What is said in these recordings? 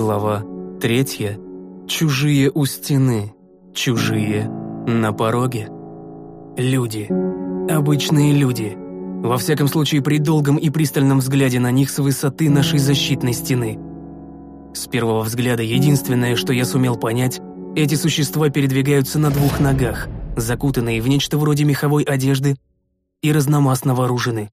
Глава третья. Чужие у стены, чужие на пороге. Люди. Обычные люди. Во всяком случае, при долгом и пристальном взгляде на них с высоты нашей защитной стены. С первого взгляда единственное, что я сумел понять, эти существа передвигаются на двух ногах, закутанные в нечто вроде меховой одежды и разномастно вооружены.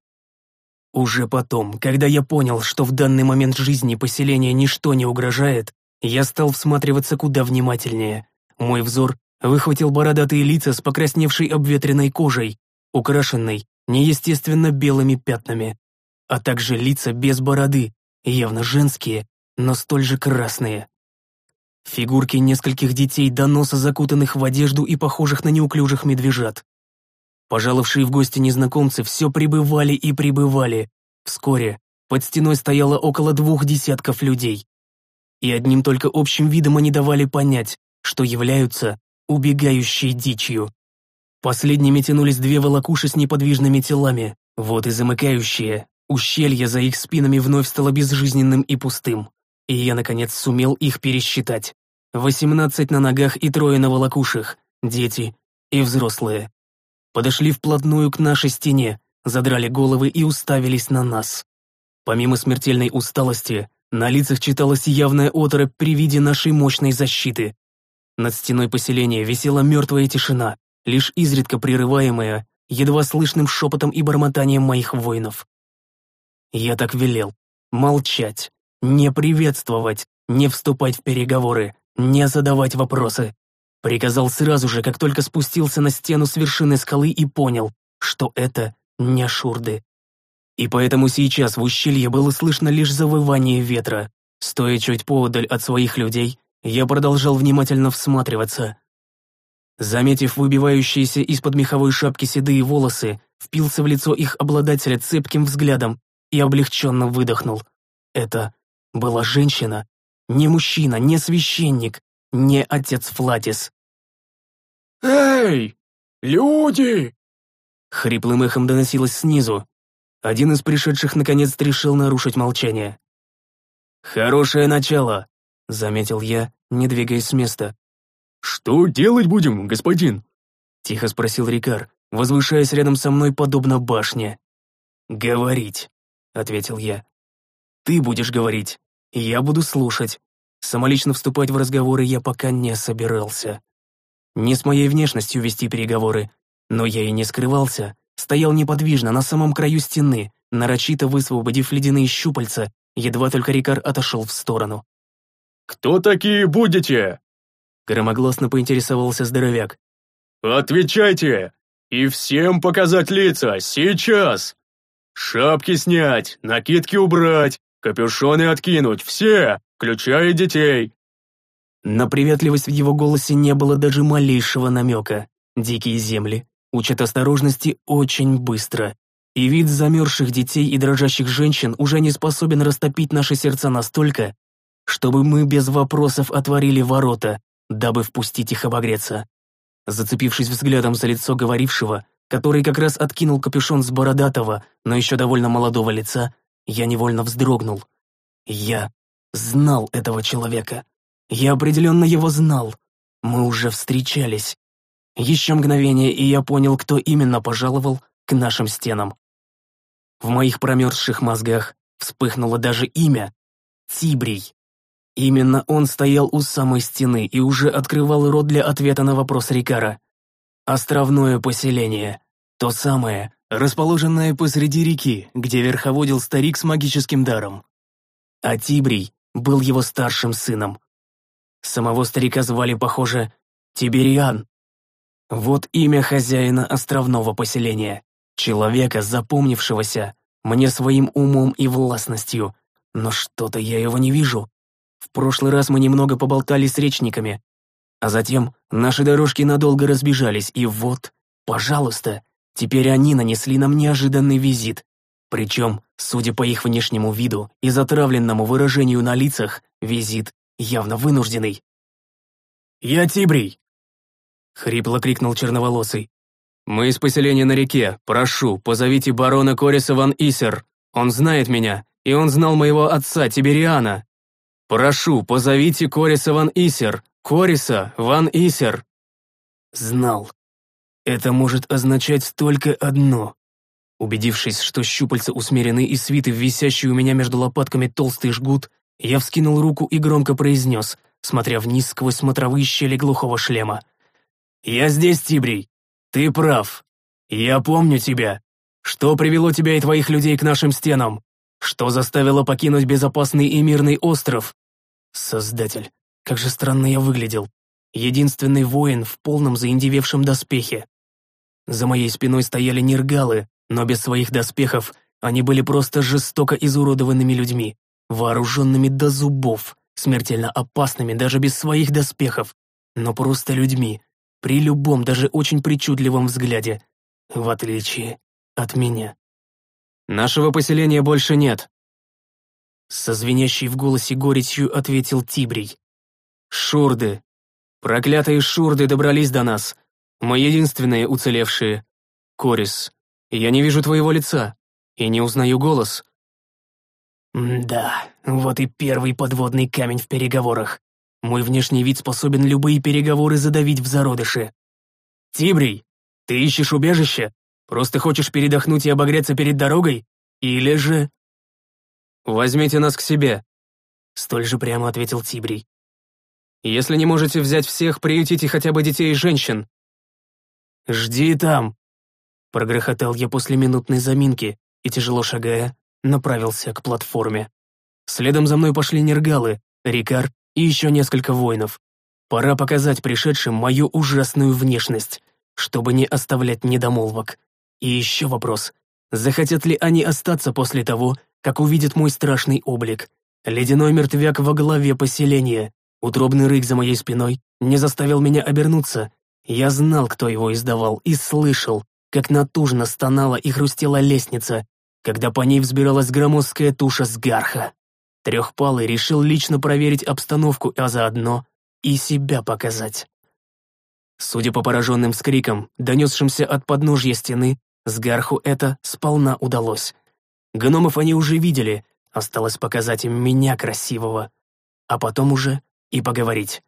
Уже потом, когда я понял, что в данный момент жизни поселения ничто не угрожает, я стал всматриваться куда внимательнее. Мой взор выхватил бородатые лица с покрасневшей обветренной кожей, украшенной неестественно белыми пятнами, а также лица без бороды, явно женские, но столь же красные. Фигурки нескольких детей до носа закутанных в одежду и похожих на неуклюжих медвежат. Пожаловавшие в гости незнакомцы все прибывали и прибывали. Вскоре под стеной стояло около двух десятков людей. И одним только общим видом они давали понять, что являются убегающей дичью. Последними тянулись две волокуши с неподвижными телами, вот и замыкающие. Ущелье за их спинами вновь стало безжизненным и пустым. И я, наконец, сумел их пересчитать. Восемнадцать на ногах и трое на волокушах, дети и взрослые подошли вплотную к нашей стене, задрали головы и уставились на нас. Помимо смертельной усталости, на лицах читалась явная оторопь при виде нашей мощной защиты. Над стеной поселения висела мертвая тишина, лишь изредка прерываемая, едва слышным шепотом и бормотанием моих воинов. Я так велел. Молчать, не приветствовать, не вступать в переговоры, не задавать вопросы. Приказал сразу же, как только спустился на стену с вершины скалы и понял, что это не шурды. И поэтому сейчас в ущелье было слышно лишь завывание ветра. Стоя чуть поодаль от своих людей, я продолжал внимательно всматриваться. Заметив выбивающиеся из-под меховой шапки седые волосы, впился в лицо их обладателя цепким взглядом и облегченно выдохнул. Это была женщина, не мужчина, не священник, не отец Флатис. «Эй, люди!» Хриплым эхом доносилось снизу. Один из пришедших наконец-то решил нарушить молчание. «Хорошее начало», — заметил я, не двигаясь с места. «Что делать будем, господин?» — тихо спросил Рикар, возвышаясь рядом со мной подобно башне. «Говорить», — ответил я. «Ты будешь говорить, и я буду слушать. Самолично вступать в разговоры я пока не собирался. Не с моей внешностью вести переговоры, но я и не скрывался, стоял неподвижно на самом краю стены, нарочито высвободив ледяные щупальца, едва только Рикар отошел в сторону. «Кто такие будете?» Громогласно поинтересовался здоровяк. «Отвечайте! И всем показать лица, сейчас! Шапки снять, накидки убрать, капюшоны откинуть, все, включая детей!» На приветливость в его голосе не было даже малейшего намека. Дикие земли учат осторожности очень быстро, и вид замерзших детей и дрожащих женщин уже не способен растопить наши сердца настолько, чтобы мы без вопросов отворили ворота, дабы впустить их обогреться. Зацепившись взглядом за лицо говорившего, который как раз откинул капюшон с бородатого, но еще довольно молодого лица, я невольно вздрогнул. Я знал этого человека. Я определенно его знал. Мы уже встречались. Еще мгновение, и я понял, кто именно пожаловал к нашим стенам. В моих промерзших мозгах вспыхнуло даже имя — Тибрий. Именно он стоял у самой стены и уже открывал рот для ответа на вопрос Рикара. Островное поселение. То самое, расположенное посреди реки, где верховодил старик с магическим даром. А Тибрий был его старшим сыном. Самого старика звали, похоже, Тибериан. Вот имя хозяина островного поселения. Человека, запомнившегося мне своим умом и властностью. Но что-то я его не вижу. В прошлый раз мы немного поболтали с речниками, а затем наши дорожки надолго разбежались, и вот, пожалуйста, теперь они нанесли нам неожиданный визит. Причем, судя по их внешнему виду и затравленному выражению на лицах, визит явно вынужденный. «Я Тибрий!» — хрипло крикнул черноволосый. «Мы из поселения на реке. Прошу, позовите барона Кориса ван Исер. Он знает меня, и он знал моего отца Тибериана». Прошу, позовите Кориса Ван Исер! Кориса Ван Исер!» Знал. Это может означать только одно. Убедившись, что щупальца усмирены и свиты в висящий у меня между лопатками толстый жгут, я вскинул руку и громко произнес, смотря вниз сквозь смотровые щели глухого шлема. «Я здесь, Тибрий. Ты прав. Я помню тебя. Что привело тебя и твоих людей к нашим стенам? Что заставило покинуть безопасный и мирный остров? Создатель, как же странно я выглядел. Единственный воин в полном заиндевевшем доспехе. За моей спиной стояли нергалы, но без своих доспехов они были просто жестоко изуродованными людьми, вооруженными до зубов, смертельно опасными даже без своих доспехов, но просто людьми, при любом, даже очень причудливом взгляде, в отличие от меня. Нашего поселения больше нет. Со звенящей в голосе горечью ответил Тибрий. Шурды. Проклятые шурды добрались до нас. Мы единственные уцелевшие. Корис, я не вижу твоего лица и не узнаю голос. Да, вот и первый подводный камень в переговорах. Мой внешний вид способен любые переговоры задавить в зародыше. Тибрий, ты ищешь убежище? Просто хочешь передохнуть и обогреться перед дорогой? Или же...» «Возьмите нас к себе», — столь же прямо ответил Тибрий. «Если не можете взять всех, приютите хотя бы детей и женщин». «Жди там», — прогрохотал я после минутной заминки и, тяжело шагая, направился к платформе. Следом за мной пошли нергалы, Рикар и еще несколько воинов. Пора показать пришедшим мою ужасную внешность, чтобы не оставлять недомолвок. И еще вопрос. Захотят ли они остаться после того, как увидят мой страшный облик? Ледяной мертвяк во главе поселения. Утробный рык за моей спиной не заставил меня обернуться. Я знал, кто его издавал, и слышал, как натужно стонала и хрустела лестница, когда по ней взбиралась громоздкая туша сгарха. Трехпалый решил лично проверить обстановку, а заодно и себя показать. Судя по пораженным скрикам, донесшимся от подножья стены, Сгарху это сполна удалось. Гномов они уже видели, осталось показать им меня красивого. А потом уже и поговорить.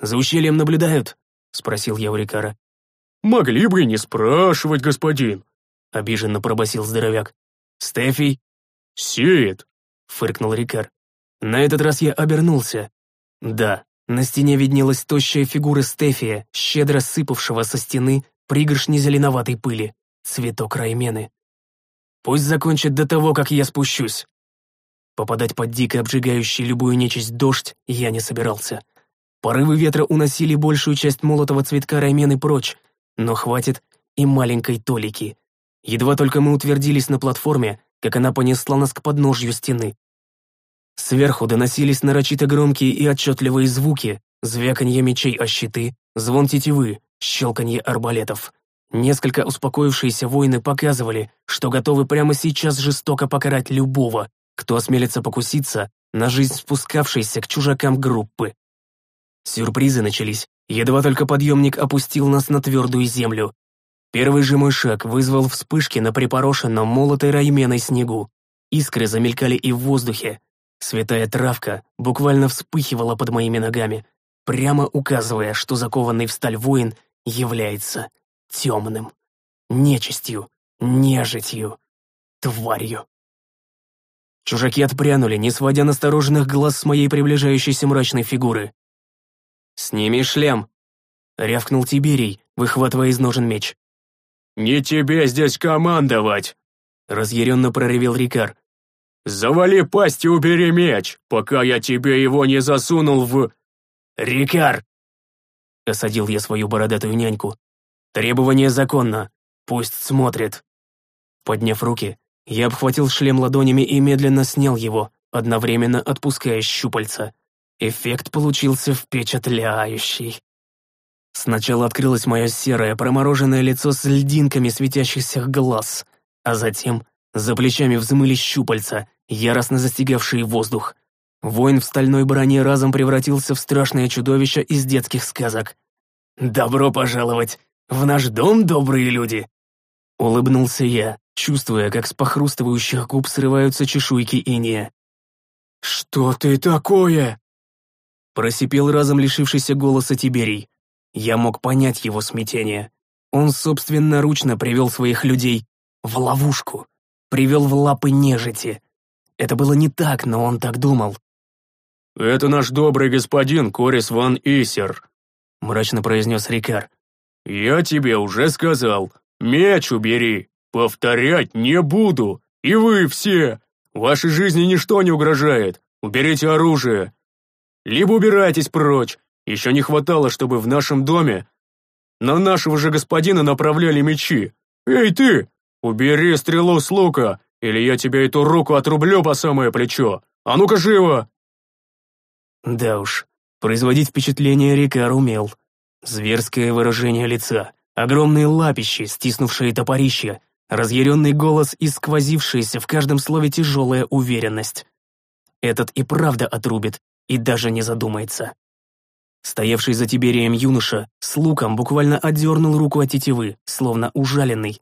«За ущельем наблюдают?» — спросил я у Рикара. «Могли бы не спрашивать, господин», — обиженно пробасил здоровяк. «Стефий?» «Сеет», — фыркнул Рикар. На этот раз я обернулся. Да, на стене виднелась тощая фигура Стефия, щедро сыпавшего со стены пригоршни зеленоватой пыли цветок Раймены. Пусть закончит до того, как я спущусь. Попадать под дико обжигающий любую нечисть дождь я не собирался. Порывы ветра уносили большую часть молотого цветка Раймены прочь, но хватит и маленькой толики. Едва только мы утвердились на платформе, как она понесла нас к подножью стены. Сверху доносились нарочито громкие и отчетливые звуки, звяканье мечей о щиты, звон тетивы, щелканье арбалетов. Несколько успокоившиеся воины показывали, что готовы прямо сейчас жестоко покарать любого, кто осмелится покуситься на жизнь спускавшейся к чужакам группы. Сюрпризы начались, едва только подъемник опустил нас на твердую землю. Первый же мой шаг вызвал вспышки на припорошенном молотой райменой снегу. Искры замелькали и в воздухе. Святая травка буквально вспыхивала под моими ногами, прямо указывая, что закованный в сталь воин является темным, нечистью, нежитью, тварью. Чужаки отпрянули, не сводя настороженных глаз с моей приближающейся мрачной фигуры. «Сними шлем!» — рявкнул Тиберий, выхватывая из ножен меч. «Не тебе здесь командовать!» — разъяренно проревел Рикар. «Завали пасть и убери меч, пока я тебе его не засунул в...» «Рикар!» — осадил я свою бородатую няньку. Требование законно. Пусть смотрит. Подняв руки, я обхватил шлем ладонями и медленно снял его, одновременно отпуская щупальца. Эффект получился впечатляющий. Сначала открылось мое серое, промороженное лицо с льдинками светящихся глаз, а затем за плечами взмыли щупальца, яростно застигавшие воздух. Воин в стальной броне разом превратился в страшное чудовище из детских сказок. «Добро пожаловать в наш дом, добрые люди!» Улыбнулся я, чувствуя, как с похрустывающих губ срываются чешуйки иния. «Что ты такое?» Просипел разом лишившийся голоса Тиберий. Я мог понять его смятение. Он собственноручно привел своих людей в ловушку, привел в лапы нежити. Это было не так, но он так думал. «Это наш добрый господин Корис ван Исер», — мрачно произнес Рикар. «Я тебе уже сказал, меч убери, повторять не буду, и вы все, вашей жизни ничто не угрожает, уберите оружие. Либо убирайтесь прочь, еще не хватало, чтобы в нашем доме на нашего же господина направляли мечи. Эй ты, убери стрелу с лука, или я тебе эту руку отрублю по самое плечо. А ну-ка живо!» Да уж, производить впечатление Рикар умел. Зверское выражение лица, огромные лапищи, стиснувшие топорища, разъяренный голос и сквозившаяся в каждом слове тяжелая уверенность. Этот и правда отрубит, и даже не задумается. Стоявший за Тиберием юноша с луком буквально отдернул руку от тетивы, словно ужаленный.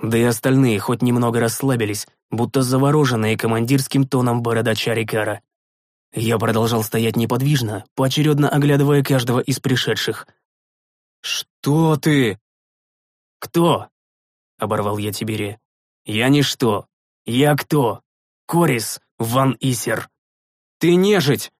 Да и остальные хоть немного расслабились, будто завороженные командирским тоном бородача Рикара. Я продолжал стоять неподвижно, поочередно оглядывая каждого из пришедших. «Что ты?» «Кто?» — оборвал я Тибери. «Я ничто. Я кто? Корис Ван Исер. Ты нежить!»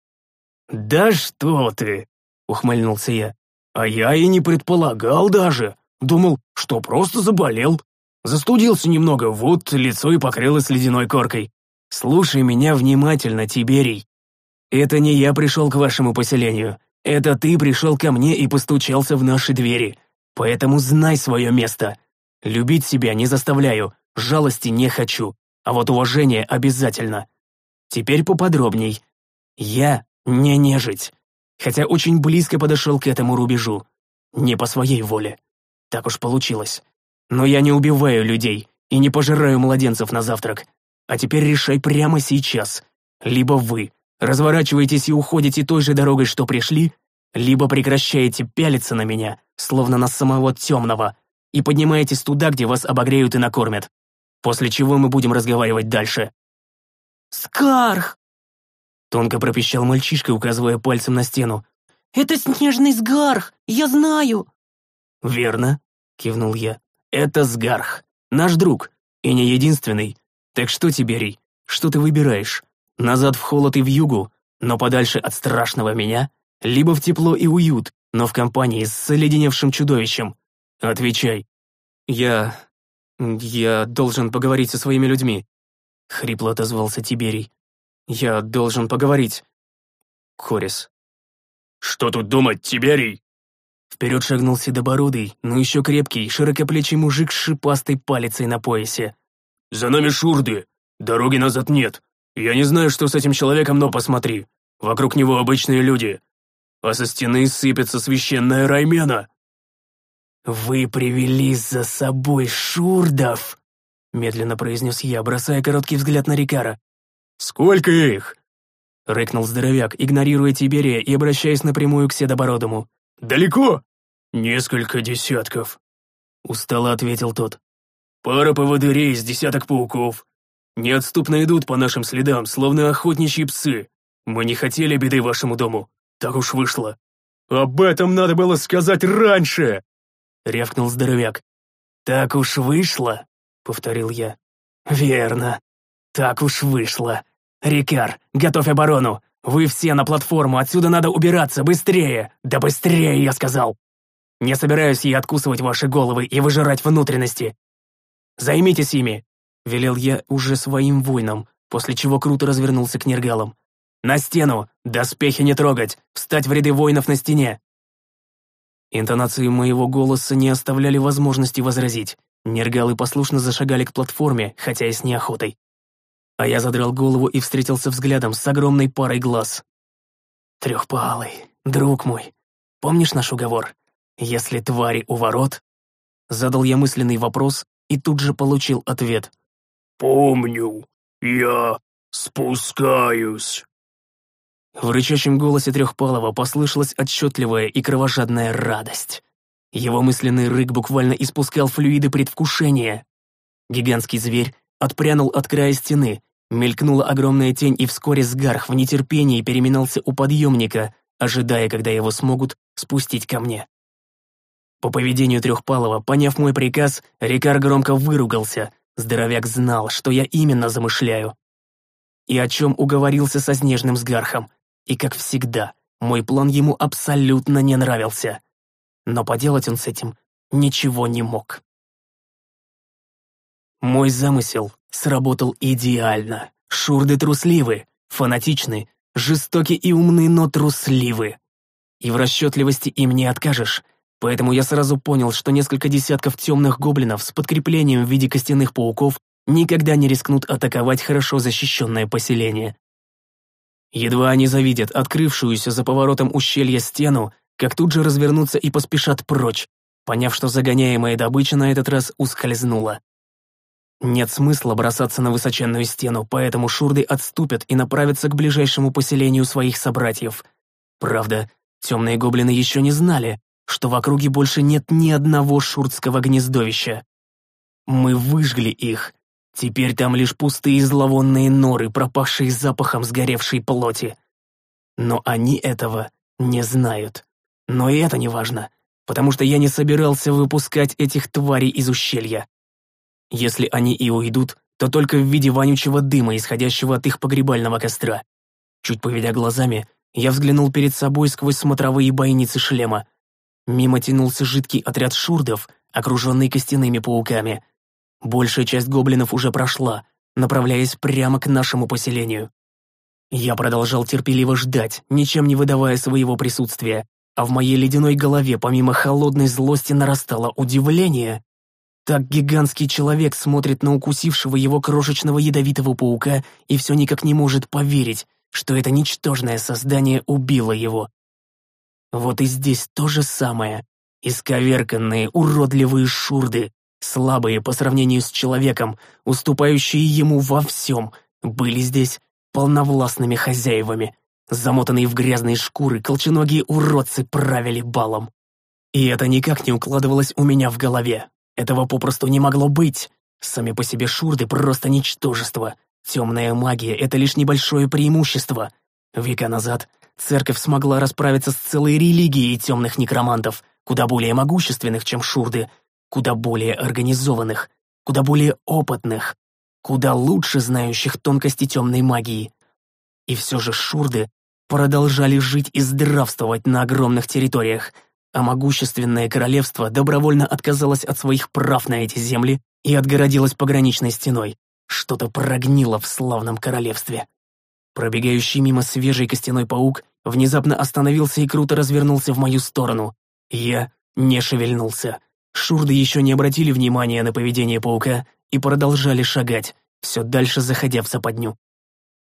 «Да что ты!» — ухмыльнулся я. «А я и не предполагал даже. Думал, что просто заболел. Застудился немного, вот лицо и покрылось ледяной коркой. Слушай меня внимательно, Тиберий. Это не я пришел к вашему поселению. Это ты пришел ко мне и постучался в наши двери. Поэтому знай свое место. Любить себя не заставляю, жалости не хочу, а вот уважение обязательно. Теперь поподробней. Я не нежить, хотя очень близко подошел к этому рубежу. Не по своей воле. Так уж получилось. Но я не убиваю людей и не пожираю младенцев на завтрак. А теперь решай прямо сейчас. Либо вы разворачиваетесь и уходите той же дорогой, что пришли, либо прекращаете пялиться на меня, словно на самого темного, и поднимаетесь туда, где вас обогреют и накормят. После чего мы будем разговаривать дальше. «Скарх!» Тонко пропищал мальчишка, указывая пальцем на стену. «Это снежный сгарх, я знаю!» «Верно», — кивнул я. «Это сгарх, наш друг, и не единственный. Так что, Тиберий, что ты выбираешь? Назад в холод и в югу, но подальше от страшного меня? Либо в тепло и уют, но в компании с оледеневшим чудовищем? Отвечай». «Я... я должен поговорить со своими людьми», — хрипло отозвался Тиберий. Я должен поговорить. Корис. Что тут думать, Тиберий? Вперед шагнул седобородый, но еще крепкий, широкоплечий мужик с шипастой палицей на поясе. «За нами шурды. Дороги назад нет. Я не знаю, что с этим человеком, но посмотри. Вокруг него обычные люди. А со стены сыпется священная раймена». «Вы привели за собой шурдов?» медленно произнес я, бросая короткий взгляд на Рикара. «Сколько их?» — рыкнул здоровяк, игнорируя Тиберия и обращаясь напрямую к Седобородому. «Далеко?» «Несколько десятков», — устало ответил тот. «Пара поводырей с десяток пауков. Неотступно идут по нашим следам, словно охотничьи псы. Мы не хотели беды вашему дому. Так уж вышло». «Об этом надо было сказать раньше!» — рявкнул здоровяк. «Так уж вышло», — повторил я. «Верно, так уж вышло. «Рикар, готовь оборону! Вы все на платформу, отсюда надо убираться, быстрее! Да быстрее, я сказал! Не собираюсь я откусывать ваши головы и выжирать внутренности! Займитесь ими!» — велел я уже своим воинам, после чего круто развернулся к нергалам. «На стену! Доспехи не трогать! Встать в ряды воинов на стене!» Интонации моего голоса не оставляли возможности возразить. Нергалы послушно зашагали к платформе, хотя и с неохотой а я задрал голову и встретился взглядом с огромной парой глаз. «Трехпалый, друг мой, помнишь наш уговор? Если твари у ворот...» Задал я мысленный вопрос и тут же получил ответ. «Помню, я спускаюсь». В рычащем голосе Трехпалова послышалась отчетливая и кровожадная радость. Его мысленный рык буквально испускал флюиды предвкушения. Гигантский зверь отпрянул от края стены, Мелькнула огромная тень, и вскоре Сгарх в нетерпении переминался у подъемника, ожидая, когда его смогут спустить ко мне. По поведению Трехпалова, поняв мой приказ, Рикар громко выругался. Здоровяк знал, что я именно замышляю. И о чем уговорился со снежным Сгархом. И, как всегда, мой план ему абсолютно не нравился. Но поделать он с этим ничего не мог. Мой замысел сработал идеально. Шурды трусливы, фанатичны, жестоки и умны, но трусливы. И в расчетливости им не откажешь, поэтому я сразу понял, что несколько десятков темных гоблинов с подкреплением в виде костяных пауков никогда не рискнут атаковать хорошо защищенное поселение. Едва они завидят открывшуюся за поворотом ущелья стену, как тут же развернутся и поспешат прочь, поняв, что загоняемая добыча на этот раз ускользнула. Нет смысла бросаться на высоченную стену, поэтому шурды отступят и направятся к ближайшему поселению своих собратьев. Правда, темные гоблины еще не знали, что в округе больше нет ни одного шурдского гнездовища. Мы выжгли их. Теперь там лишь пустые зловонные норы, пропавшие запахом сгоревшей плоти. Но они этого не знают. Но и это не важно, потому что я не собирался выпускать этих тварей из ущелья. Если они и уйдут, то только в виде вонючего дыма, исходящего от их погребального костра. Чуть поведя глазами, я взглянул перед собой сквозь смотровые бойницы шлема. Мимо тянулся жидкий отряд шурдов, окруженный костяными пауками. Большая часть гоблинов уже прошла, направляясь прямо к нашему поселению. Я продолжал терпеливо ждать, ничем не выдавая своего присутствия, а в моей ледяной голове помимо холодной злости нарастало удивление. Так гигантский человек смотрит на укусившего его крошечного ядовитого паука и все никак не может поверить, что это ничтожное создание убило его. Вот и здесь то же самое. Исковерканные, уродливые шурды, слабые по сравнению с человеком, уступающие ему во всем, были здесь полновластными хозяевами. Замотанные в грязные шкуры, колченогие уродцы правили балом. И это никак не укладывалось у меня в голове. Этого попросту не могло быть. Сами по себе шурды просто ничтожество. Темная магия — это лишь небольшое преимущество. Века назад церковь смогла расправиться с целой религией темных некромантов, куда более могущественных, чем шурды, куда более организованных, куда более опытных, куда лучше знающих тонкости темной магии. И все же шурды продолжали жить и здравствовать на огромных территориях, а могущественное королевство добровольно отказалось от своих прав на эти земли и отгородилось пограничной стеной. Что-то прогнило в славном королевстве. Пробегающий мимо свежий костяной паук внезапно остановился и круто развернулся в мою сторону. Я не шевельнулся. Шурды еще не обратили внимания на поведение паука и продолжали шагать, все дальше заходя в западню.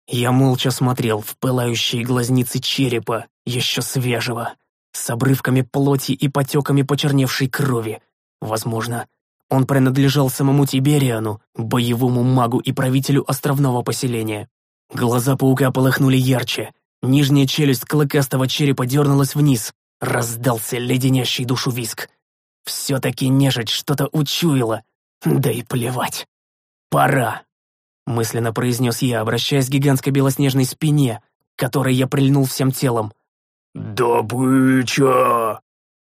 Я молча смотрел в пылающие глазницы черепа, еще свежего, с обрывками плоти и потеками почерневшей крови. Возможно, он принадлежал самому Тибериану, боевому магу и правителю островного поселения. Глаза паука полыхнули ярче, нижняя челюсть клыкастого черепа дернулась вниз, раздался леденящий душу виск. Все-таки нежить что-то учуяла, да и плевать. Пора мысленно произнес я, обращаясь к гигантской белоснежной спине, которой я прильнул всем телом. «Добыча!»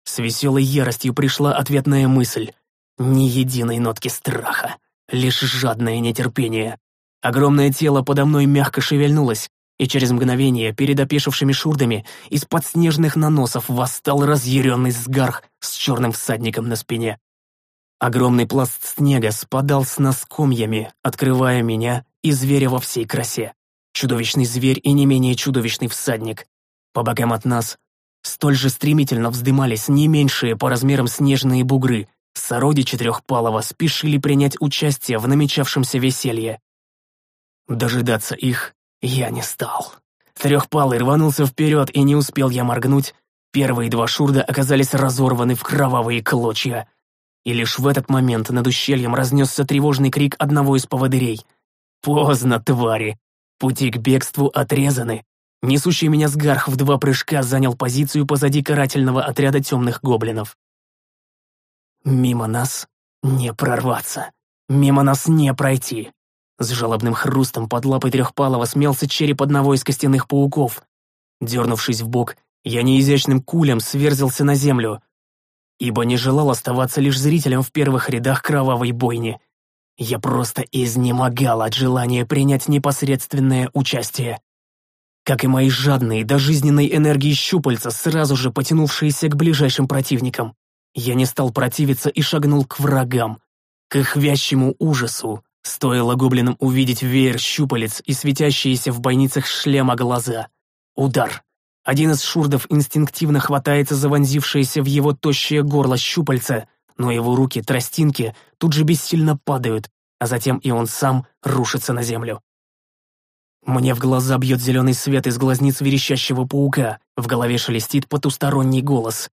С веселой яростью пришла ответная мысль. Ни единой нотки страха, лишь жадное нетерпение. Огромное тело подо мной мягко шевельнулось, и через мгновение перед опешившими шурдами из-под снежных наносов восстал разъяренный сгарх с черным всадником на спине. Огромный пласт снега спадал с нас комьями, открывая меня и зверя во всей красе. Чудовищный зверь и не менее чудовищный всадник. По бокам от нас столь же стремительно вздымались не меньшие по размерам снежные бугры. Сородичи Трехпалова спешили принять участие в намечавшемся веселье. Дожидаться их я не стал. Трехпалый рванулся вперед, и не успел я моргнуть. Первые два шурда оказались разорваны в кровавые клочья. И лишь в этот момент над ущельем разнесся тревожный крик одного из поводырей. «Поздно, твари! Пути к бегству отрезаны!» Несущий меня сгарх в два прыжка занял позицию позади карательного отряда темных гоблинов. Мимо нас не прорваться. Мимо нас не пройти. С жалобным хрустом под лапой трехпалого смелся череп одного из костяных пауков. Дернувшись в бок, я неизящным кулем сверзился на землю, ибо не желал оставаться лишь зрителем в первых рядах кровавой бойни. Я просто изнемогал от желания принять непосредственное участие. Как и мои жадные до жизненной энергии щупальца, сразу же потянувшиеся к ближайшим противникам. Я не стал противиться и шагнул к врагам. К их вящему ужасу стоило гоблинам увидеть веер щупалец и светящиеся в бойницах шлема глаза. Удар. Один из шурдов инстинктивно хватается за вонзившееся в его тощее горло щупальце, но его руки-тростинки тут же бессильно падают, а затем и он сам рушится на землю. Мне в глаза бьет зеленый свет из глазниц верещащего паука, в голове шелестит потусторонний голос.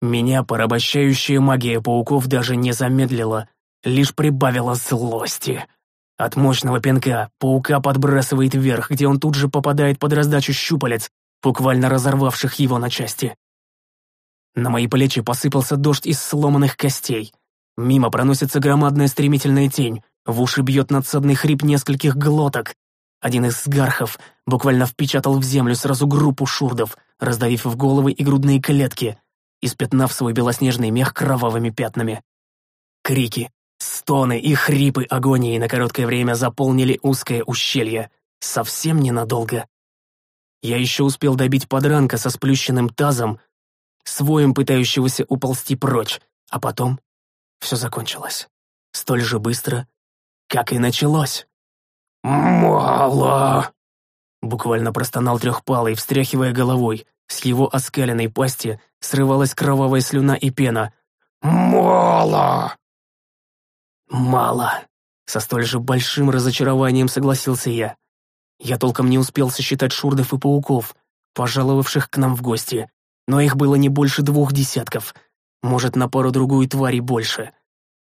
Меня порабощающая магия пауков даже не замедлила, лишь прибавила злости. От мощного пинка паука подбрасывает вверх, где он тут же попадает под раздачу щупалец, буквально разорвавших его на части. На мои плечи посыпался дождь из сломанных костей. Мимо проносится громадная стремительная тень, в уши бьет надсадный хрип нескольких глоток. Один из сгархов буквально впечатал в землю сразу группу шурдов, раздавив в головы и грудные клетки, испятнав свой белоснежный мех кровавыми пятнами. Крики, стоны и хрипы агонии на короткое время заполнили узкое ущелье. Совсем ненадолго. Я еще успел добить подранка со сплющенным тазом, своим пытающегося уползти прочь, а потом все закончилось. Столь же быстро, как и началось. «Мало!» Буквально простонал трехпалый, встряхивая головой. С его оскаленной пасти срывалась кровавая слюна и пена. «Мало!» «Мало!» Со столь же большим разочарованием согласился я. Я толком не успел сосчитать шурдов и пауков, пожаловавших к нам в гости, но их было не больше двух десятков, может, на пару-другую тварей больше.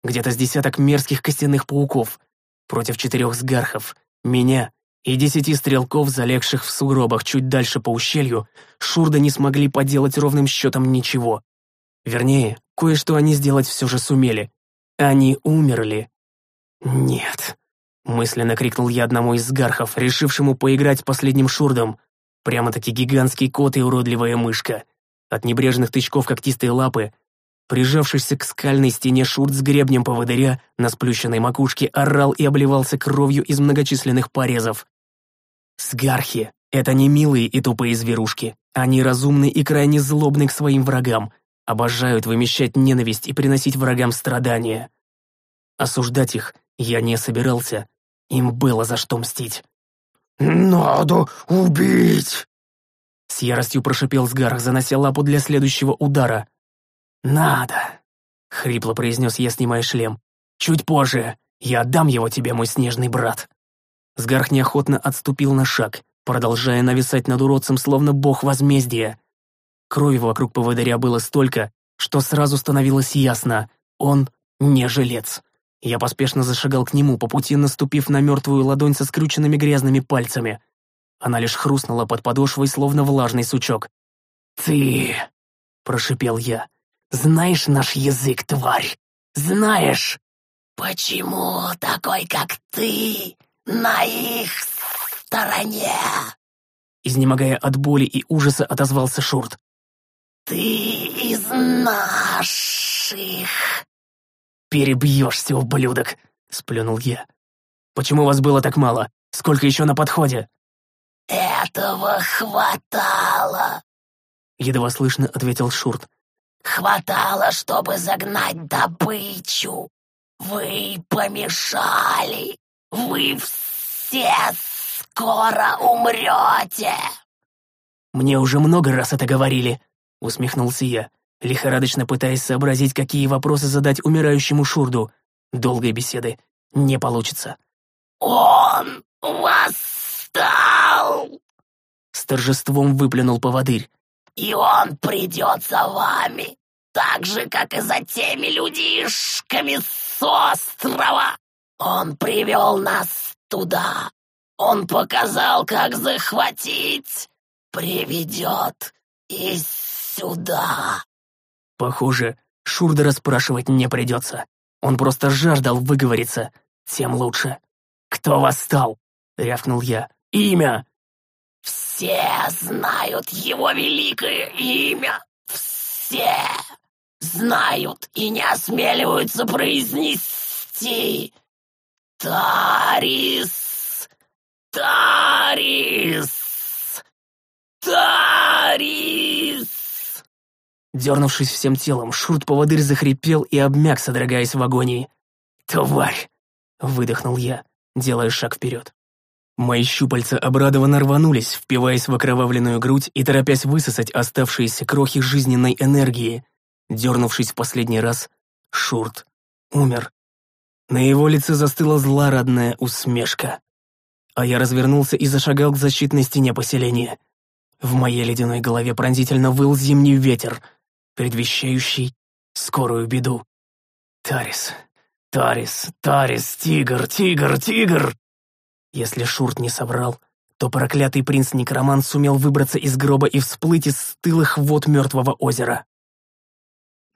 Где-то с десяток мерзких костяных пауков, против четырех сгархов, меня и десяти стрелков, залегших в сугробах чуть дальше по ущелью, шурды не смогли поделать ровным счетом ничего. Вернее, кое-что они сделать все же сумели. Они умерли. Нет. Мысленно крикнул я одному из сгархов, решившему поиграть последним шурдом. Прямо-таки гигантский кот и уродливая мышка. От небрежных тычков когтистой лапы, прижавшийся к скальной стене шурт с гребнем поводыря, на сплющенной макушке орал и обливался кровью из многочисленных порезов. Сгархи — это не милые и тупые зверушки. Они разумны и крайне злобны к своим врагам, обожают вымещать ненависть и приносить врагам страдания. Осуждать их я не собирался, им было за что мстить. «Надо убить!» С яростью прошипел Сгарх, занося лапу для следующего удара. «Надо!» — хрипло произнес я, снимая шлем. «Чуть позже я отдам его тебе, мой снежный брат». Сгарх неохотно отступил на шаг, продолжая нависать над уродцем, словно бог возмездия. Крови вокруг поводыря было столько, что сразу становилось ясно — он не жилец. Я поспешно зашагал к нему, по пути наступив на мертвую ладонь со скрюченными грязными пальцами. Она лишь хрустнула под подошвой, словно влажный сучок. «Ты...» — прошипел я. «Знаешь наш язык, тварь? Знаешь?» «Почему такой, как ты, на их стороне?» Изнемогая от боли и ужаса, отозвался Шурт. «Ты из наших...» «Перебьешься, ублюдок!» — сплюнул я. «Почему вас было так мало? Сколько еще на подходе?» «Этого хватало!» Едва слышно ответил Шурт. «Хватало, чтобы загнать добычу. Вы помешали. Вы все скоро умрете!» «Мне уже много раз это говорили», — усмехнулся я лихорадочно пытаясь сообразить, какие вопросы задать умирающему Шурду. Долгой беседы не получится. «Он восстал!» С торжеством выплюнул поводырь. «И он придет за вами, так же, как и за теми людишками с острова. Он привел нас туда. Он показал, как захватить. Приведет и сюда». Похоже, Шурда расспрашивать не придется. Он просто жаждал выговориться. Тем лучше. «Кто восстал?» — рявкнул я. «Имя!» «Все знают его великое имя! Все знают и не осмеливаются произнести! Тарис! Тарис! Тарис!» Дернувшись всем телом, шурт-поводырь захрипел и обмяк, содрогаясь в агонии. «Тварь!» — выдохнул я, делая шаг вперед. Мои щупальца обрадованно рванулись, впиваясь в окровавленную грудь и торопясь высосать оставшиеся крохи жизненной энергии. Дернувшись в последний раз, Шурт умер. На его лице застыла злорадная усмешка. А я развернулся и зашагал к защитной стене поселения. В моей ледяной голове пронзительно выл зимний ветер — предвещающий скорую беду. Тарис, Тарис, Тарис, тигр, тигр, тигр! Если Шурт не соврал, то проклятый принц-некромант сумел выбраться из гроба и всплыть из стылых вод мертвого озера.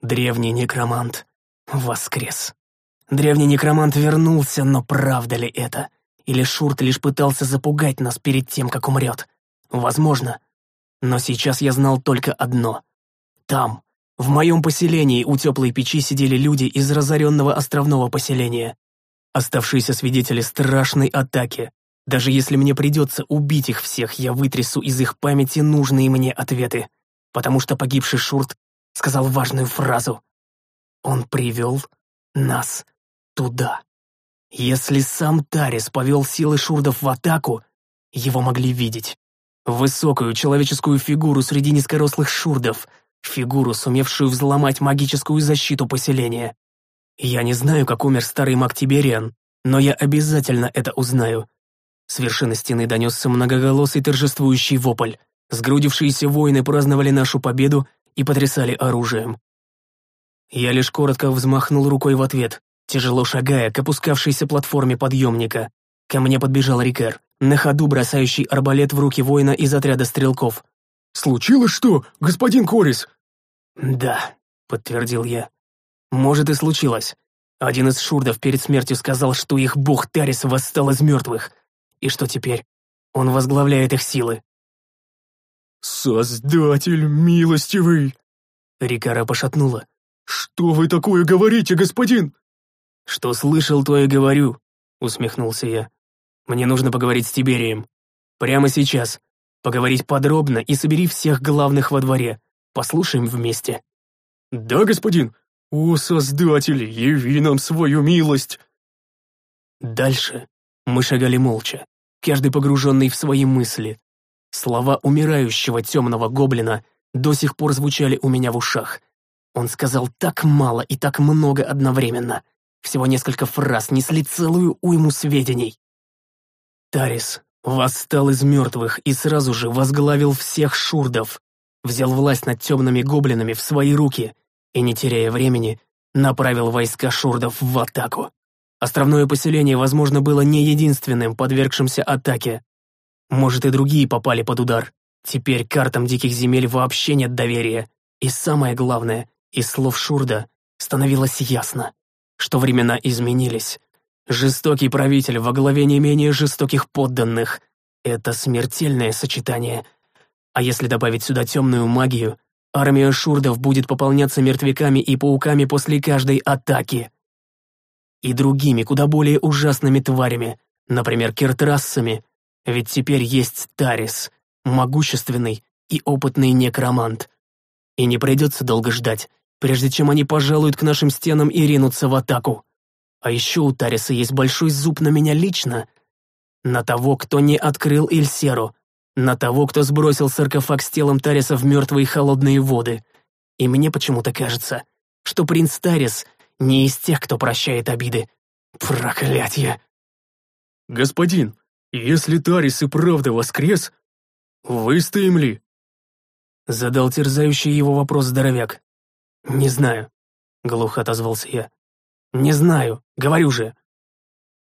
Древний некромант воскрес. Древний некромант вернулся, но правда ли это? Или Шурт лишь пытался запугать нас перед тем, как умрет? Возможно. Но сейчас я знал только одно. Там, в моем поселении у теплой печи сидели люди из разоренного островного поселения. Оставшиеся свидетели страшной атаки. Даже если мне придется убить их всех, я вытрясу из их памяти нужные мне ответы. Потому что погибший Шурт сказал важную фразу. Он привел нас туда. Если сам Тарис повел силы шурдов в атаку, его могли видеть. Высокую человеческую фигуру среди низкорослых шурдов — фигуру, сумевшую взломать магическую защиту поселения. Я не знаю, как умер старый маг Тибериан, но я обязательно это узнаю. С вершины стены донесся многоголосый торжествующий вопль. Сгрудившиеся воины праздновали нашу победу и потрясали оружием. Я лишь коротко взмахнул рукой в ответ, тяжело шагая к опускавшейся платформе подъемника. Ко мне подбежал Рикер, на ходу бросающий арбалет в руки воина из отряда стрелков. «Случилось что, господин Корис?» «Да», — подтвердил я. «Может, и случилось. Один из шурдов перед смертью сказал, что их бог Тарис восстал из мертвых, и что теперь он возглавляет их силы». «Создатель милостивый!» Рикара пошатнула. «Что вы такое говорите, господин?» «Что слышал, то и говорю», — усмехнулся я. «Мне нужно поговорить с Тиберием. Прямо сейчас. Поговорить подробно и собери всех главных во дворе. Послушаем вместе». «Да, господин. О, Создатель, яви нам свою милость!» Дальше мы шагали молча, каждый погруженный в свои мысли. Слова умирающего темного гоблина до сих пор звучали у меня в ушах. Он сказал так мало и так много одновременно. Всего несколько фраз несли целую уйму сведений. Тарис Восстал из мертвых и сразу же возглавил всех шурдов, взял власть над темными гоблинами в свои руки и, не теряя времени, направил войска шурдов в атаку. Островное поселение, возможно, было не единственным, подвергшимся атаке. Может, и другие попали под удар. Теперь картам диких земель вообще нет доверия. И самое главное, из слов Шурда становилось ясно, что времена изменились, Жестокий правитель во главе не менее жестоких подданных. Это смертельное сочетание. А если добавить сюда темную магию, армия шурдов будет пополняться мертвяками и пауками после каждой атаки. И другими, куда более ужасными тварями, например, киртрассами, ведь теперь есть Тарис, могущественный и опытный некромант. И не придется долго ждать, прежде чем они пожалуют к нашим стенам и ринутся в атаку. А еще у Тариса есть большой зуб на меня лично. На того, кто не открыл Ильсеру. На того, кто сбросил саркофаг с телом Тариса в мертвые холодные воды. И мне почему-то кажется, что принц Тарис не из тех, кто прощает обиды. Проклятье! «Господин, если Тарис и правда воскрес, выстоим ли?» Задал терзающий его вопрос здоровяк. «Не знаю», — глухо отозвался я. «Не знаю, говорю же.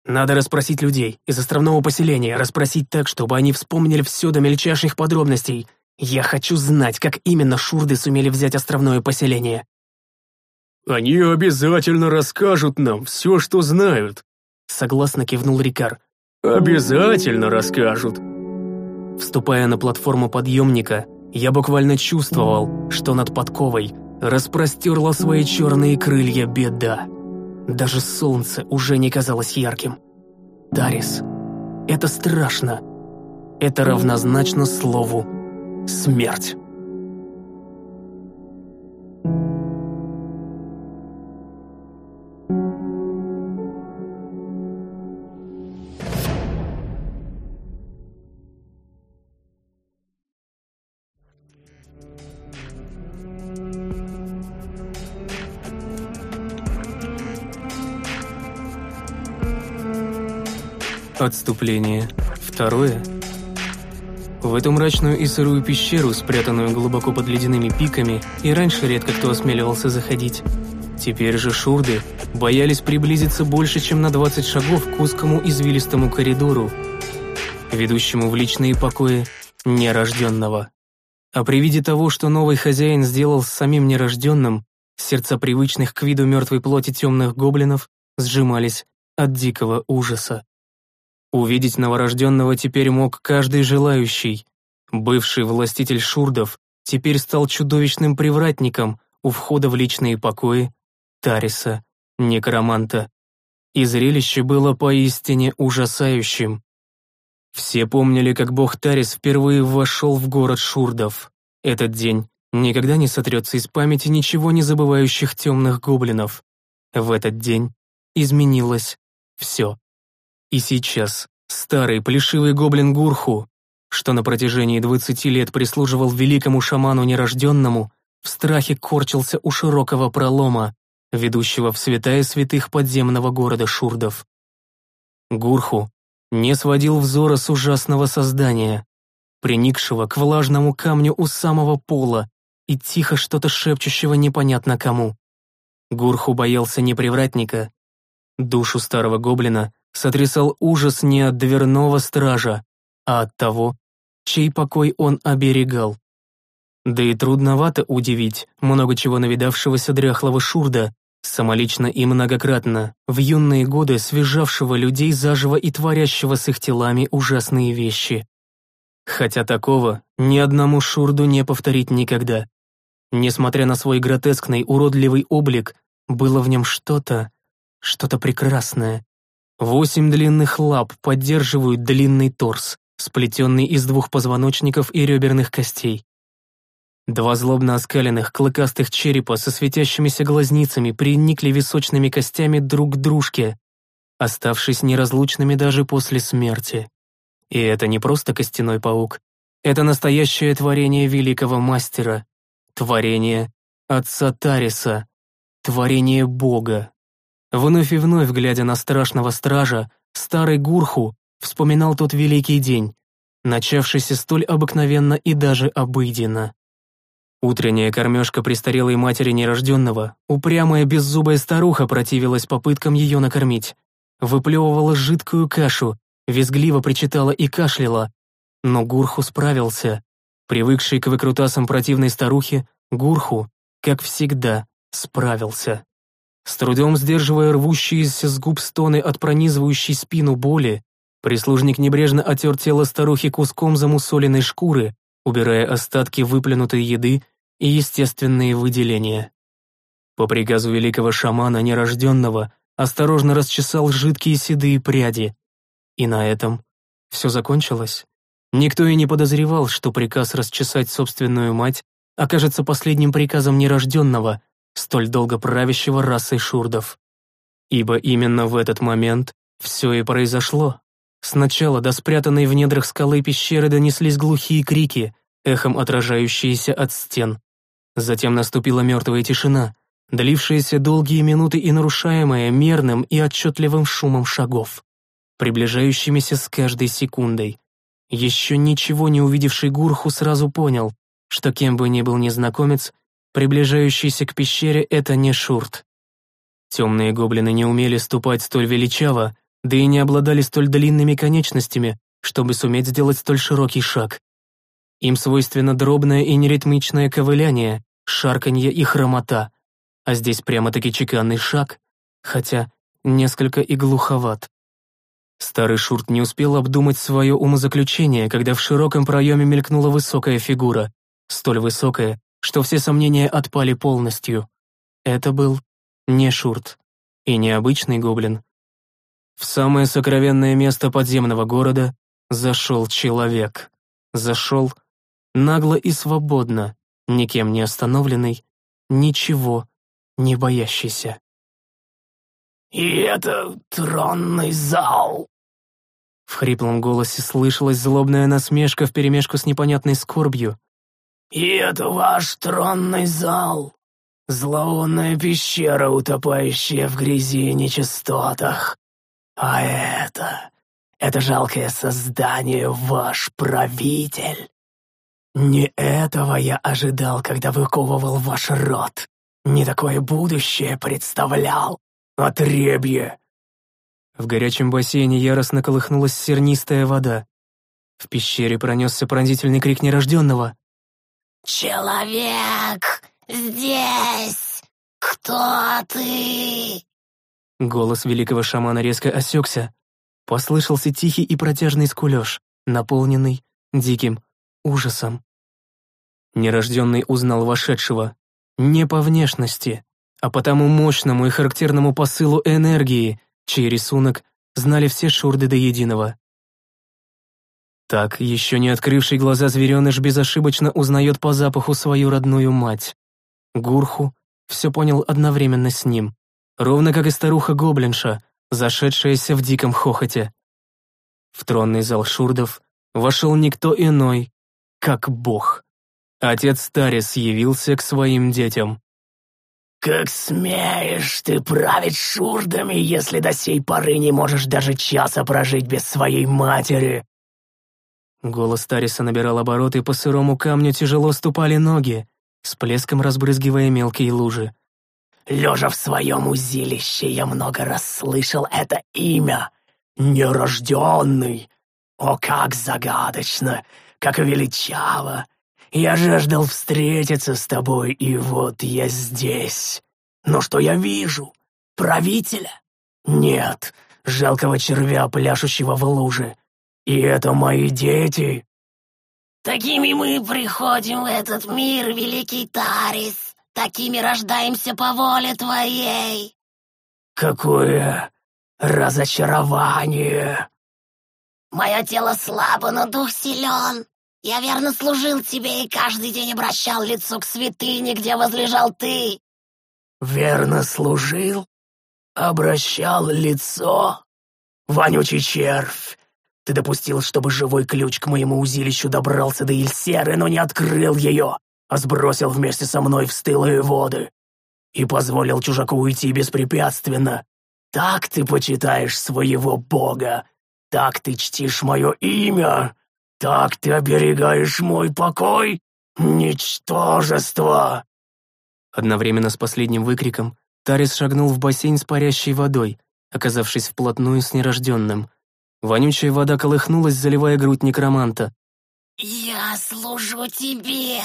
Надо расспросить людей из островного поселения, расспросить так, чтобы они вспомнили все до мельчайших подробностей. Я хочу знать, как именно шурды сумели взять островное поселение». «Они обязательно расскажут нам все, что знают», — согласно кивнул Рикар. Обязательно расскажут. Вступая на платформу подъемника, я буквально чувствовал, что над подковой распростерла свои черные крылья беда. Даже солнце уже не казалось ярким. Тарис. Это страшно. Это равнозначно слову «смерть». Отступление. Второе. В эту мрачную и сырую пещеру, спрятанную глубоко под ледяными пиками, и раньше редко кто осмеливался заходить. Теперь же шурды боялись приблизиться больше, чем на 20 шагов к узкому извилистому коридору, ведущему в личные покои нерожденного. А при виде того, что новый хозяин сделал с самим нерожденным, сердца привычных к виду мертвой плоти темных гоблинов сжимались от дикого ужаса. Увидеть новорожденного теперь мог каждый желающий. Бывший властитель шурдов теперь стал чудовищным привратником у входа в личные покои Тариса, некроманта. И зрелище было поистине ужасающим. Все помнили, как бог Тарис впервые вошел в город шурдов. Этот день никогда не сотрется из памяти ничего не забывающих темных гоблинов. В этот день изменилось все. И сейчас старый плешивый гоблин Гурху, что на протяжении двадцати лет прислуживал великому шаману нерожденному, в страхе корчился у широкого пролома, ведущего в святая святых подземного города Шурдов. Гурху не сводил взора с ужасного создания, приникшего к влажному камню у самого пола и тихо что-то шепчущего непонятно кому. Гурху боялся не привратника. Душу старого гоблина сотрясал ужас не от дверного стража, а от того, чей покой он оберегал. Да и трудновато удивить много чего навидавшегося дряхлого шурда, самолично и многократно, в юные годы свежавшего людей заживо и творящего с их телами ужасные вещи. Хотя такого ни одному шурду не повторить никогда. Несмотря на свой гротескный, уродливый облик, было в нем что-то, что-то прекрасное, Восемь длинных лап поддерживают длинный торс, сплетенный из двух позвоночников и реберных костей. Два злобно оскаленных, клыкастых черепа со светящимися глазницами приникли височными костями друг к дружке, оставшись неразлучными даже после смерти. И это не просто костяной паук. Это настоящее творение великого мастера. Творение отца Тариса. Творение Бога. Вновь и вновь, глядя на страшного стража, старый Гурху вспоминал тот великий день, начавшийся столь обыкновенно и даже обыденно. Утренняя кормежка престарелой матери нерожденного, упрямая беззубая старуха противилась попыткам ее накормить, выплевывала жидкую кашу, визгливо причитала и кашляла, но Гурху справился. Привыкший к выкрутасам противной старухи, Гурху, как всегда, справился. С трудом сдерживая рвущиеся с губ стоны от пронизывающей спину боли, прислужник небрежно отер тело старухи куском замусоленной шкуры, убирая остатки выплюнутой еды и естественные выделения. По приказу великого шамана нерожденного осторожно расчесал жидкие седые пряди. И на этом все закончилось. Никто и не подозревал, что приказ расчесать собственную мать окажется последним приказом нерожденного, столь долго правящего расой шурдов. Ибо именно в этот момент все и произошло. Сначала до спрятанной в недрах скалы пещеры донеслись глухие крики, эхом отражающиеся от стен. Затем наступила мертвая тишина, длившаяся долгие минуты и нарушаемая мерным и отчетливым шумом шагов, приближающимися с каждой секундой. Еще ничего не увидевший Гурху сразу понял, что кем бы ни был незнакомец, Приближающийся к пещере — это не шурт. Темные гоблины не умели ступать столь величаво, да и не обладали столь длинными конечностями, чтобы суметь сделать столь широкий шаг. Им свойственно дробное и неритмичное ковыляние, шарканье и хромота, а здесь прямо-таки чеканный шаг, хотя несколько и глуховат. Старый Шурт не успел обдумать свое умозаключение, когда в широком проеме мелькнула высокая фигура, столь высокая, что все сомнения отпали полностью. Это был не Шурт и не обычный гоблин. В самое сокровенное место подземного города зашел человек. Зашел нагло и свободно, никем не остановленный, ничего не боящийся. «И это тронный зал!» В хриплом голосе слышалась злобная насмешка вперемешку с непонятной скорбью. «И это ваш тронный зал! Зловонная пещера, утопающая в грязи и нечистотах! А это... это жалкое создание ваш правитель! Не этого я ожидал, когда выковывал ваш род, не такое будущее представлял!» «Отребье!» В горячем бассейне яростно колыхнулась сернистая вода. В пещере пронесся пронзительный крик нерожденного. «Человек! Здесь! Кто ты?» Голос великого шамана резко осекся. Послышался тихий и протяжный скулеж, наполненный диким ужасом. Нерожденный узнал вошедшего. Не по внешности, а по тому мощному и характерному посылу энергии, чей рисунок знали все шурды до единого. Так, еще не открывший глаза звереныш безошибочно узнает по запаху свою родную мать. Гурху все понял одновременно с ним, ровно как и старуха-гоблинша, зашедшаяся в диком хохоте. В тронный зал шурдов вошел никто иной, как бог. Отец Тарис явился к своим детям. «Как смеешь ты править шурдами, если до сей поры не можешь даже часа прожить без своей матери?» Голос Тариса набирал обороты, по сырому камню тяжело ступали ноги, с плеском разбрызгивая мелкие лужи. «Лежа в своем узилище, я много раз слышал это имя. Нерожденный. О, как загадочно, как величаво. Я жаждал встретиться с тобой, и вот я здесь. Но что я вижу? Правителя? Нет, жалкого червя, пляшущего в луже. И это мои дети. Такими мы приходим в этот мир, великий Тарис. Такими рождаемся по воле твоей. Какое разочарование. Мое тело слабо, но дух силен. Я верно служил тебе и каждый день обращал лицо к святыне, где возлежал ты». «Верно служил? Обращал лицо? Вонючий червь! Ты допустил, чтобы живой ключ к моему узилищу добрался до Ильсеры, но не открыл ее, а сбросил вместе со мной в стылые воды и позволил чужаку уйти беспрепятственно. Так ты почитаешь своего бога, так ты чтишь мое имя, «Так ты оберегаешь мой покой, ничтожество!» Одновременно с последним выкриком Тарис шагнул в бассейн с парящей водой, оказавшись вплотную с нерожденным. Вонючая вода колыхнулась, заливая грудь некроманта. «Я служу тебе!»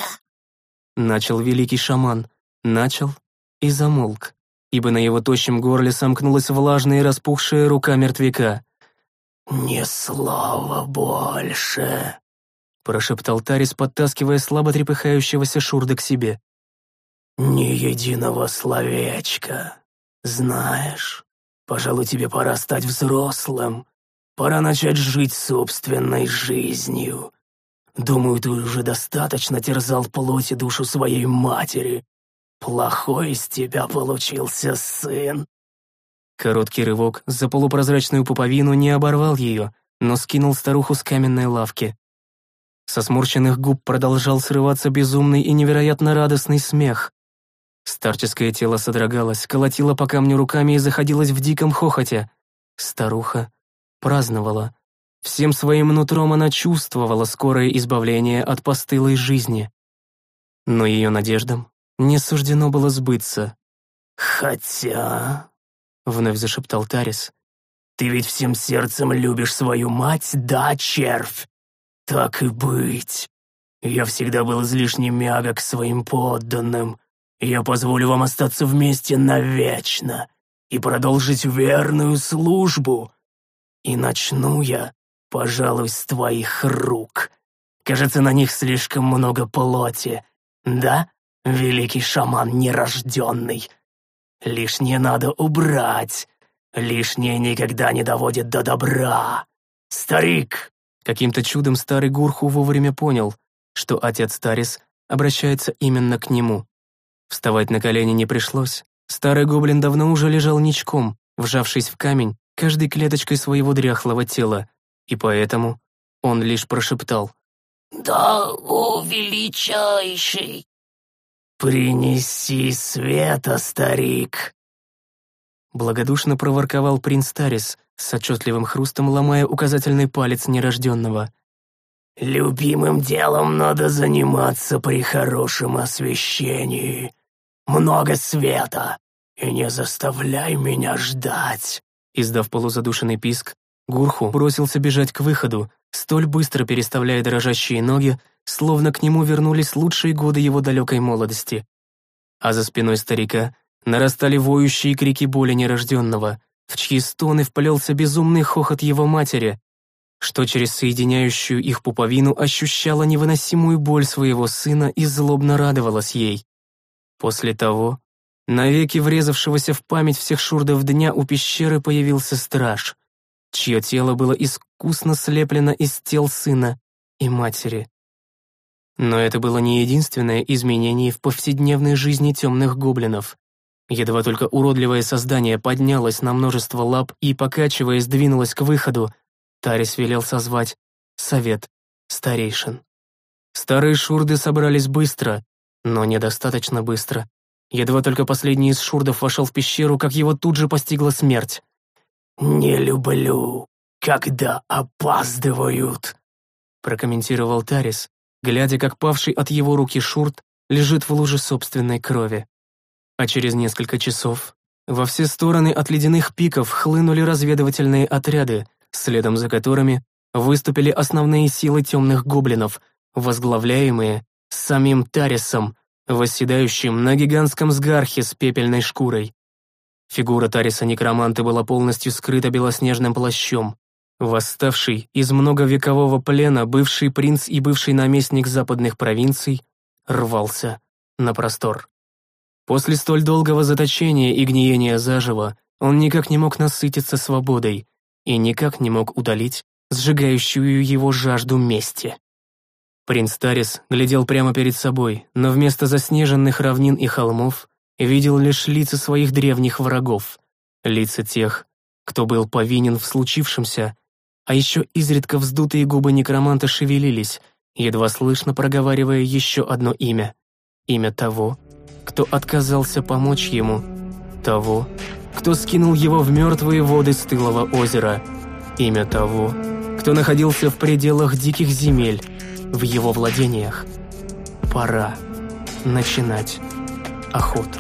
Начал великий шаман. Начал и замолк, ибо на его тощем горле сомкнулась влажная и распухшая рука мертвяка. «Ни слова больше», — прошептал Тарис, подтаскивая слабо трепыхающегося Шурда к себе. «Ни единого словечка. Знаешь, пожалуй, тебе пора стать взрослым. Пора начать жить собственной жизнью. Думаю, ты уже достаточно терзал плоть и душу своей матери. Плохой из тебя получился сын. Короткий рывок за полупрозрачную пуповину не оборвал ее, но скинул старуху с каменной лавки. Со сморщенных губ продолжал срываться безумный и невероятно радостный смех. Старческое тело содрогалось, колотило по камню руками и заходилось в диком хохоте. Старуха праздновала. Всем своим нутром она чувствовала скорое избавление от постылой жизни. Но ее надеждам не суждено было сбыться. «Хотя...» — вновь зашептал Тарис. «Ты ведь всем сердцем любишь свою мать, да, червь? Так и быть. Я всегда был излишне мягок к своим подданным. Я позволю вам остаться вместе навечно и продолжить верную службу. И начну я, пожалуй, с твоих рук. Кажется, на них слишком много плоти. Да, великий шаман нерожденный? Лишнее надо убрать. Лишнее никогда не доводит до добра. Старик!» Каким-то чудом старый Гурху вовремя понял, что отец Тарис обращается именно к нему. Вставать на колени не пришлось. Старый гоблин давно уже лежал ничком, вжавшись в камень каждой клеточкой своего дряхлого тела, и поэтому он лишь прошептал. «Да, о, величайший! Принеси света, старик!» Благодушно проворковал принц Тарис, с отчетливым хрустом ломая указательный палец нерожденного. «Любимым делом надо заниматься при хорошем освещении. Много света, и не заставляй меня ждать!» Издав полузадушенный писк, Гурху бросился бежать к выходу, столь быстро переставляя дрожащие ноги, словно к нему вернулись лучшие годы его далекой молодости. А за спиной старика нарастали воющие крики боли нерожденного, в чьи стоны вплелся безумный хохот его матери, что через соединяющую их пуповину ощущала невыносимую боль своего сына и злобно радовалась ей. После того, навеки врезавшегося в память всех шурдов дня у пещеры появился страж, чье тело было искусно слеплено из тел сына и матери. Но это было не единственное изменение в повседневной жизни темных гоблинов. Едва только уродливое создание поднялось на множество лап и, покачиваясь, двинулось к выходу, Тарис велел созвать совет старейшин. Старые шурды собрались быстро, но недостаточно быстро. Едва только последний из шурдов вошел в пещеру, как его тут же постигла смерть. «Не люблю, когда опаздывают», прокомментировал Тарис, глядя, как павший от его руки шурт лежит в луже собственной крови. А через несколько часов во все стороны от ледяных пиков хлынули разведывательные отряды, следом за которыми выступили основные силы темных гоблинов, возглавляемые самим Тарисом, восседающим на гигантском сгархе с пепельной шкурой. Фигура Тариса-некроманта была полностью скрыта белоснежным плащом. Восставший из многовекового плена бывший принц и бывший наместник западных провинций рвался на простор. После столь долгого заточения и гниения заживо он никак не мог насытиться свободой и никак не мог удалить сжигающую его жажду мести. Принц Тарис глядел прямо перед собой, но вместо заснеженных равнин и холмов видел лишь лица своих древних врагов, лица тех, кто был повинен в случившемся, а еще изредка вздутые губы некроманта шевелились, едва слышно проговаривая еще одно имя. Имя того, кто отказался помочь ему, того, кто скинул его в мертвые воды стылого озера, имя того, кто находился в пределах диких земель, в его владениях. Пора начинать охоту.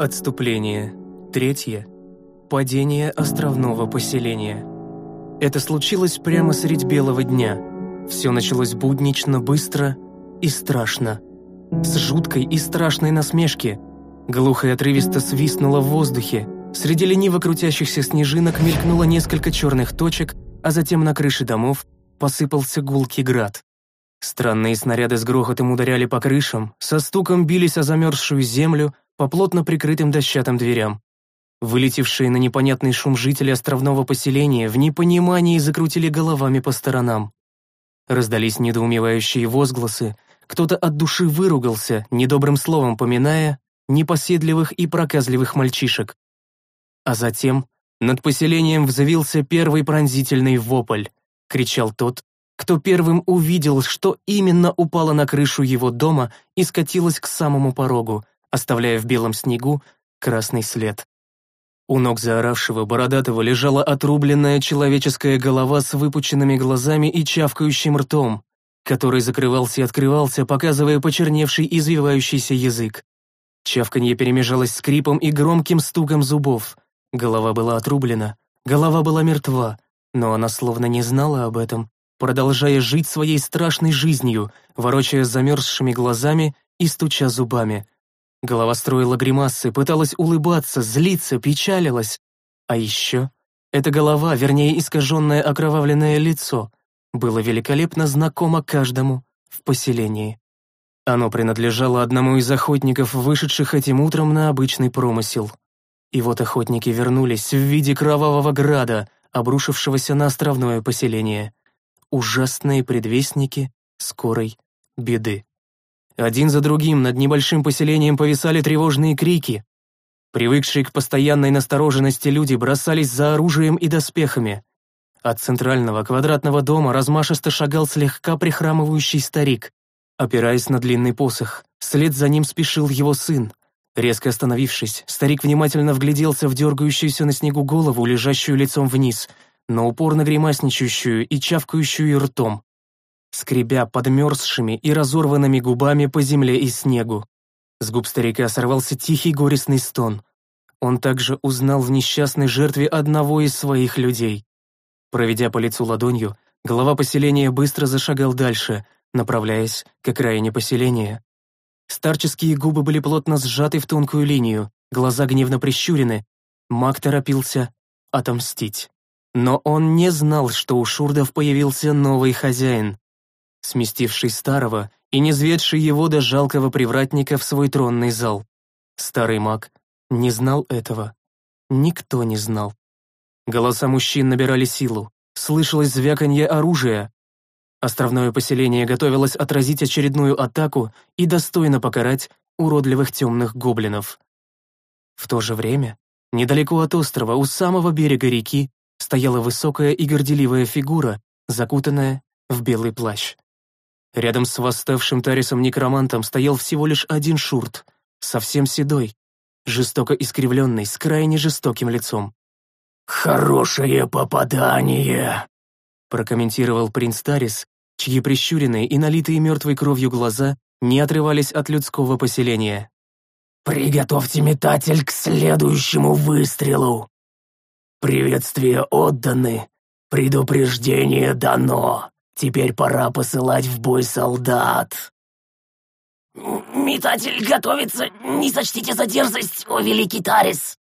Отступление. Третье. Падение островного поселения. Это случилось прямо средь белого дня. Все началось буднично, быстро и страшно. С жуткой и страшной насмешки. Глухо и отрывисто свистнуло в воздухе. Среди лениво крутящихся снежинок мелькнуло несколько черных точек, а затем на крыше домов посыпался гулкий град. Странные снаряды с грохотом ударяли по крышам, со стуком бились о замерзшую землю, по плотно прикрытым дощатым дверям. Вылетевшие на непонятный шум жители островного поселения в непонимании закрутили головами по сторонам. Раздались недоумевающие возгласы, кто-то от души выругался, недобрым словом поминая непоседливых и проказливых мальчишек. А затем над поселением взвился первый пронзительный вопль, кричал тот, кто первым увидел, что именно упало на крышу его дома и скатилось к самому порогу, оставляя в белом снегу красный след. У ног заоравшего бородатого лежала отрубленная человеческая голова с выпученными глазами и чавкающим ртом, который закрывался и открывался, показывая почерневший извивающийся язык. Чавканье перемежалось скрипом и громким стуком зубов, Голова была отрублена, голова была мертва, но она словно не знала об этом, продолжая жить своей страшной жизнью, ворочая замерзшими глазами и стуча зубами. Голова строила гримасы, пыталась улыбаться, злиться, печалилась. А еще эта голова, вернее искаженное окровавленное лицо, было великолепно знакомо каждому в поселении. Оно принадлежало одному из охотников, вышедших этим утром на обычный промысел. И вот охотники вернулись в виде кровавого града, обрушившегося на островное поселение. Ужасные предвестники скорой беды. Один за другим над небольшим поселением повисали тревожные крики. Привыкшие к постоянной настороженности люди бросались за оружием и доспехами. От центрального квадратного дома размашисто шагал слегка прихрамывающий старик, опираясь на длинный посох. Вслед за ним спешил его сын. Резко остановившись, старик внимательно вгляделся в дергающуюся на снегу голову, лежащую лицом вниз, но упорно гримасничающую и чавкающую ртом, скребя подмерзшими и разорванными губами по земле и снегу. С губ старика сорвался тихий горестный стон. Он также узнал в несчастной жертве одного из своих людей. Проведя по лицу ладонью, глава поселения быстро зашагал дальше, направляясь к окраине поселения. Старческие губы были плотно сжаты в тонкую линию, глаза гневно прищурены. Маг торопился отомстить. Но он не знал, что у Шурдов появился новый хозяин, сместивший старого и низведший его до жалкого привратника в свой тронный зал. Старый маг не знал этого. Никто не знал. Голоса мужчин набирали силу. Слышалось звяканье оружия, Островное поселение готовилось отразить очередную атаку и достойно покарать уродливых темных гоблинов. В то же время, недалеко от острова, у самого берега реки, стояла высокая и горделивая фигура, закутанная в белый плащ. Рядом с восставшим Тарисом-некромантом стоял всего лишь один шурт, совсем седой, жестоко искривленный, с крайне жестоким лицом. «Хорошее попадание!» прокомментировал принц Тарис, чьи прищуренные и налитые мертвой кровью глаза не отрывались от людского поселения. «Приготовьте метатель к следующему выстрелу! Приветствия отданы, предупреждение дано, теперь пора посылать в бой солдат!» «Метатель готовится, не сочтите за дерзость, о великий Тарис!»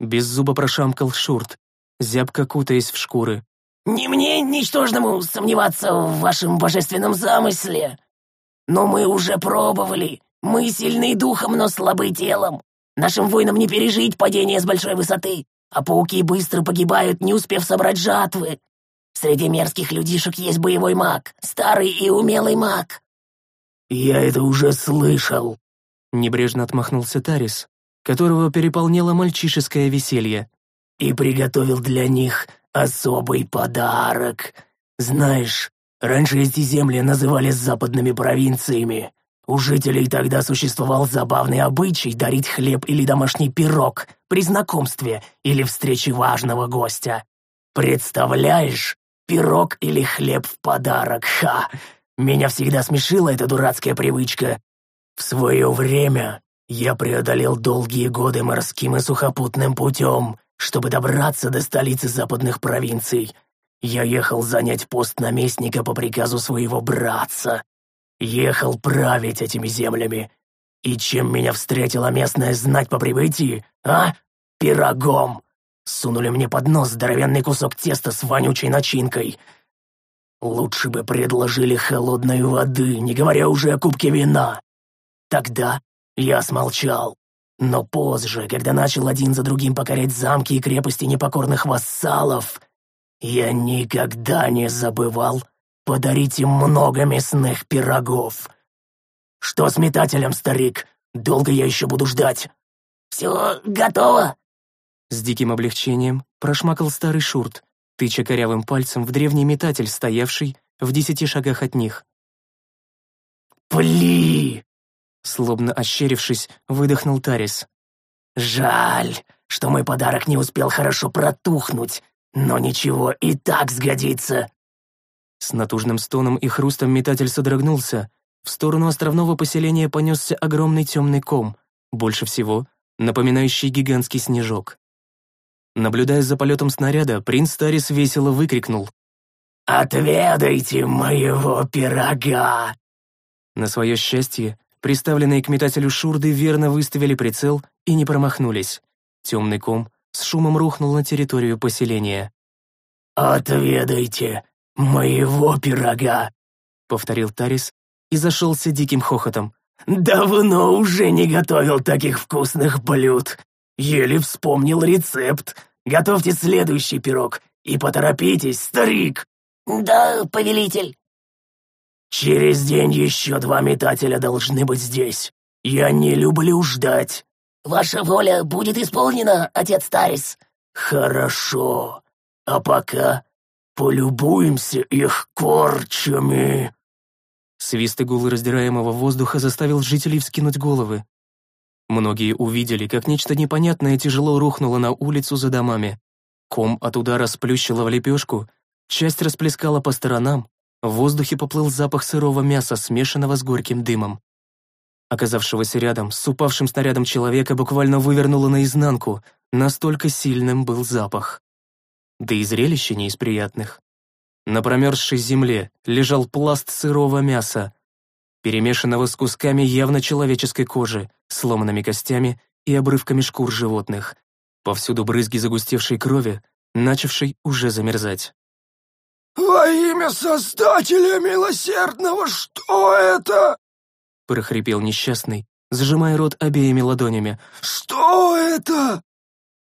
Беззубо прошамкал Шурт, зябко кутаясь в шкуры. Не мне, ничтожному, сомневаться в вашем божественном замысле. Но мы уже пробовали. Мы сильны духом, но слабы телом. Нашим воинам не пережить падение с большой высоты, а пауки быстро погибают, не успев собрать жатвы. Среди мерзких людишек есть боевой маг, старый и умелый маг». «Я это уже слышал», — небрежно отмахнулся Тарис, которого переполняло мальчишеское веселье. «И приготовил для них особый подарок. Знаешь, раньше эти земли назывались западными провинциями. У жителей тогда существовал забавный обычай дарить хлеб или домашний пирог при знакомстве или встрече важного гостя. Представляешь, пирог или хлеб в подарок, ха! Меня всегда смешила эта дурацкая привычка. В свое время я преодолел долгие годы морским и сухопутным путем, чтобы добраться до столицы западных провинций, я ехал занять пост наместника по приказу своего братца. Ехал править этими землями. И чем меня встретила местная знать по прибытии, а? Пирогом. Сунули мне под нос здоровенный кусок теста с вонючей начинкой. Лучше бы предложили холодной воды, не говоря уже о кубке вина. Тогда я смолчал. Но позже, когда начал один за другим покорять замки и крепости непокорных вассалов, я никогда не забывал подарить им много мясных пирогов. Что с метателем, старик? Долго я еще буду ждать? Все готово. С диким облегчением прошмакал старый шурт, тыча корявым пальцем в древний метатель, стоявший в десяти шагах от них. «Пли!» Слобно ощерившись, выдохнул Тарис. «Жаль, что мой подарок не успел хорошо протухнуть, но ничего, и так сгодится». С натужным стоном и хрустом метатель содрогнулся. В сторону островного поселения понесся огромный темный ком, больше всего напоминающий гигантский снежок. Наблюдая за полетом снаряда, принц Тарис весело выкрикнул. «Отведайте моего пирога!» На свое счастье, приставленные к метателю шурды верно выставили прицел и не промахнулись. Темный ком с шумом рухнул на территорию поселения. «Отведайте моего пирога!» — повторил Тарис и зашелся диким хохотом. «Давно уже не готовил таких вкусных блюд. Еле вспомнил рецепт. Готовьте следующий пирог и поторопитесь, старик!» «Да, повелитель!» «Через день еще два метателя должны быть здесь. Я не люблю ждать». «Ваша воля будет исполнена, отец Тарис». «Хорошо. А пока полюбуемся их корчами». Свист и гул раздираемого воздуха заставил жителей вскинуть головы. Многие увидели, как нечто непонятное тяжело рухнуло на улицу за домами. Ком от удара сплющило в лепешку, часть расплескала по сторонам, в воздухе поплыл запах сырого мяса, смешанного с горьким дымом. Оказавшегося рядом с упавшим снарядом человека буквально вывернуло наизнанку, настолько сильным был запах. Да и зрелище не из приятных. На промерзшей земле лежал пласт сырого мяса, перемешанного с кусками явно человеческой кожи, сломанными костями и обрывками шкур животных. Повсюду брызги загустевшей крови, начавшей уже замерзать. «Во имя Создателя Милосердного, что это?» прохрипел несчастный, сжимая рот обеими ладонями. «Что это?»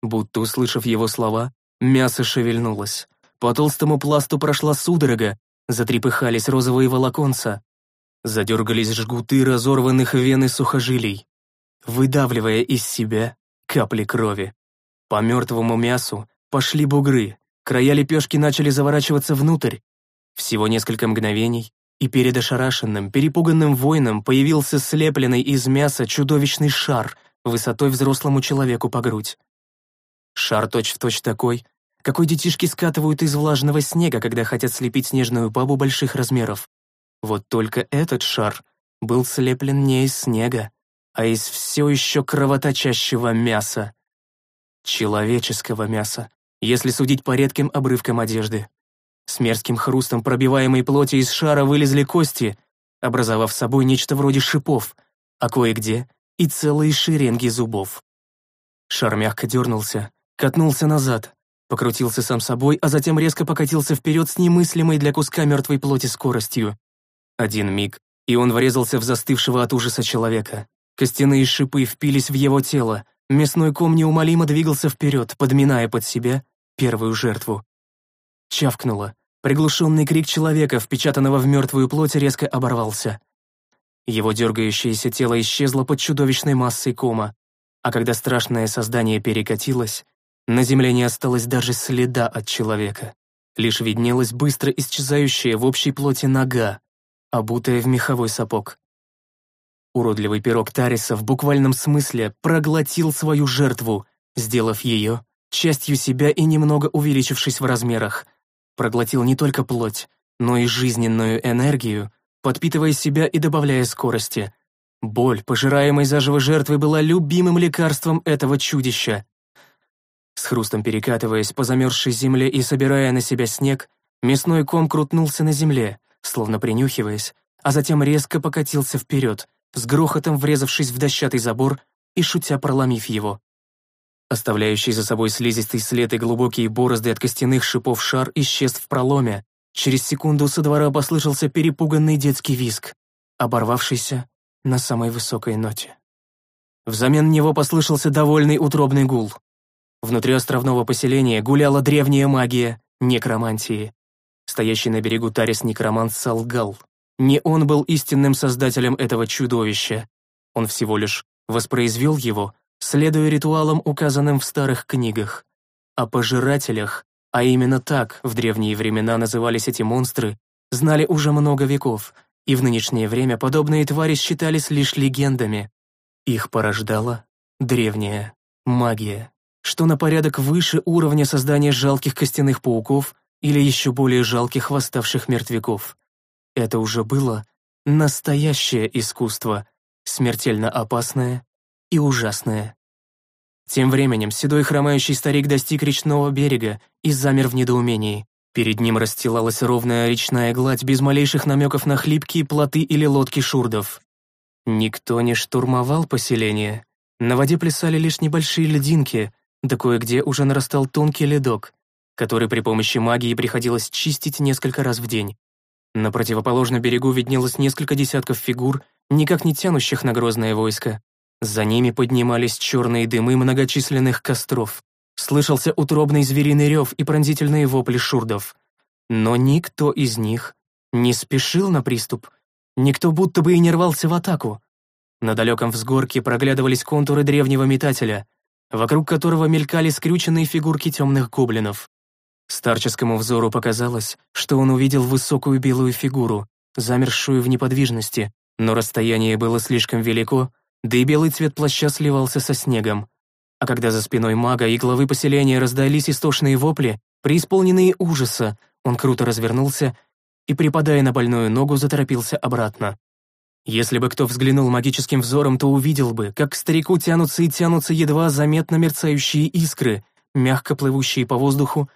Будто услышав его слова, мясо шевельнулось. По толстому пласту прошла судорога, затрепыхались розовые волоконца. Задергались жгуты разорванных вен и сухожилий, выдавливая из себя капли крови. По мертвому мясу пошли бугры, края лепешки начали заворачиваться внутрь. Всего несколько мгновений, и перед ошарашенным, перепуганным воином появился слепленный из мяса чудовищный шар высотой взрослому человеку по грудь. Шар точь-в-точь точь такой, какой детишки скатывают из влажного снега, когда хотят слепить снежную бабу больших размеров. Вот только этот шар был слеплен не из снега, а из все еще кровоточащего мяса. Человеческого мяса, если судить по редким обрывкам одежды. С мерзким хрустом пробиваемой плоти из шара вылезли кости, образовав собой нечто вроде шипов, а кое-где и целые шеренги зубов. Шар мягко дернулся, катнулся назад, покрутился сам собой, а затем резко покатился вперед с немыслимой для куска мертвой плоти скоростью. Один миг, и он врезался в застывшего от ужаса человека. Костяные шипы впились в его тело, мясной ком неумолимо двигался вперед, подминая под себя первую жертву. Чавкнуло. Приглушенный крик человека, впечатанного в мертвую плоть, резко оборвался. Его дергающееся тело исчезло под чудовищной массой кома, а когда страшное создание перекатилось, на земле не осталось даже следа от человека. Лишь виднелась быстро исчезающая в общей плоти нога, обутая в меховой сапог. Уродливый пирог Тариса в буквальном смысле проглотил свою жертву, сделав ее частью себя и немного увеличившись в размерах. Проглотил не только плоть, но и жизненную энергию, подпитывая себя и добавляя скорости. Боль, пожираемой заживо жертвой, была любимым лекарством этого чудища. С хрустом перекатываясь по замерзшей земле и собирая на себя снег, мясной ком крутнулся на земле, словно принюхиваясь, а затем резко покатился вперед, с грохотом врезавшись в дощатый забор и шутя проломив его. Оставляющий за собой слизистый след и глубокие борозды от костяных шипов шар исчез в проломе. Через секунду со двора послышался перепуганный детский визг, оборвавшийся на самой высокой ноте. Взамен него послышался довольный утробный гул. Внутри островного поселения гуляла древняя магия некромантии. Стоящий на берегу Тарис Некромант солгал. Не он был истинным создателем этого чудовища. Он всего лишь воспроизвел его, следуя ритуалам, указанным в старых книгах. О пожирателях, а именно так в древние времена назывались эти монстры, знали уже много веков, и в нынешнее время подобные твари считались лишь легендами. Их порождала древняя магия что на порядок выше уровня создания жалких костяных пауков или еще более жалких восставших мертвяков. Это уже было настоящее искусство, смертельно опасное и ужасное. Тем временем седой хромающий старик достиг речного берега и замер в недоумении. Перед ним расстилалась ровная речная гладь без малейших намеков на хлипкие плоты или лодки шурдов. Никто не штурмовал поселение. На воде плясали лишь небольшие льдинки, да кое-где уже нарастал тонкий ледок, который при помощи магии приходилось чистить несколько раз в день. На противоположном берегу виднелось несколько десятков фигур, никак не тянущих на грозное войско. За ними поднимались черные дымы многочисленных костров. Слышался утробный звериный рев и пронзительные вопли шурдов. Но никто из них не спешил на приступ, никто будто бы и не рвался в атаку. На далеком взгорке проглядывались контуры древнего метателя, вокруг которого мелькали скрюченные фигурки темных гоблинов. Старческому взору показалось, что он увидел высокую белую фигуру, замершую в неподвижности, но расстояние было слишком велико, да и белый цвет плаща сливался со снегом. А когда за спиной мага и главы поселения раздались истошные вопли, преисполненные ужаса, он круто развернулся и, припадая на больную ногу, заторопился обратно. Если бы кто взглянул магическим взором, то увидел бы, как к старику тянутся и тянутся едва заметно мерцающие искры, мягко плывущие по воздуху,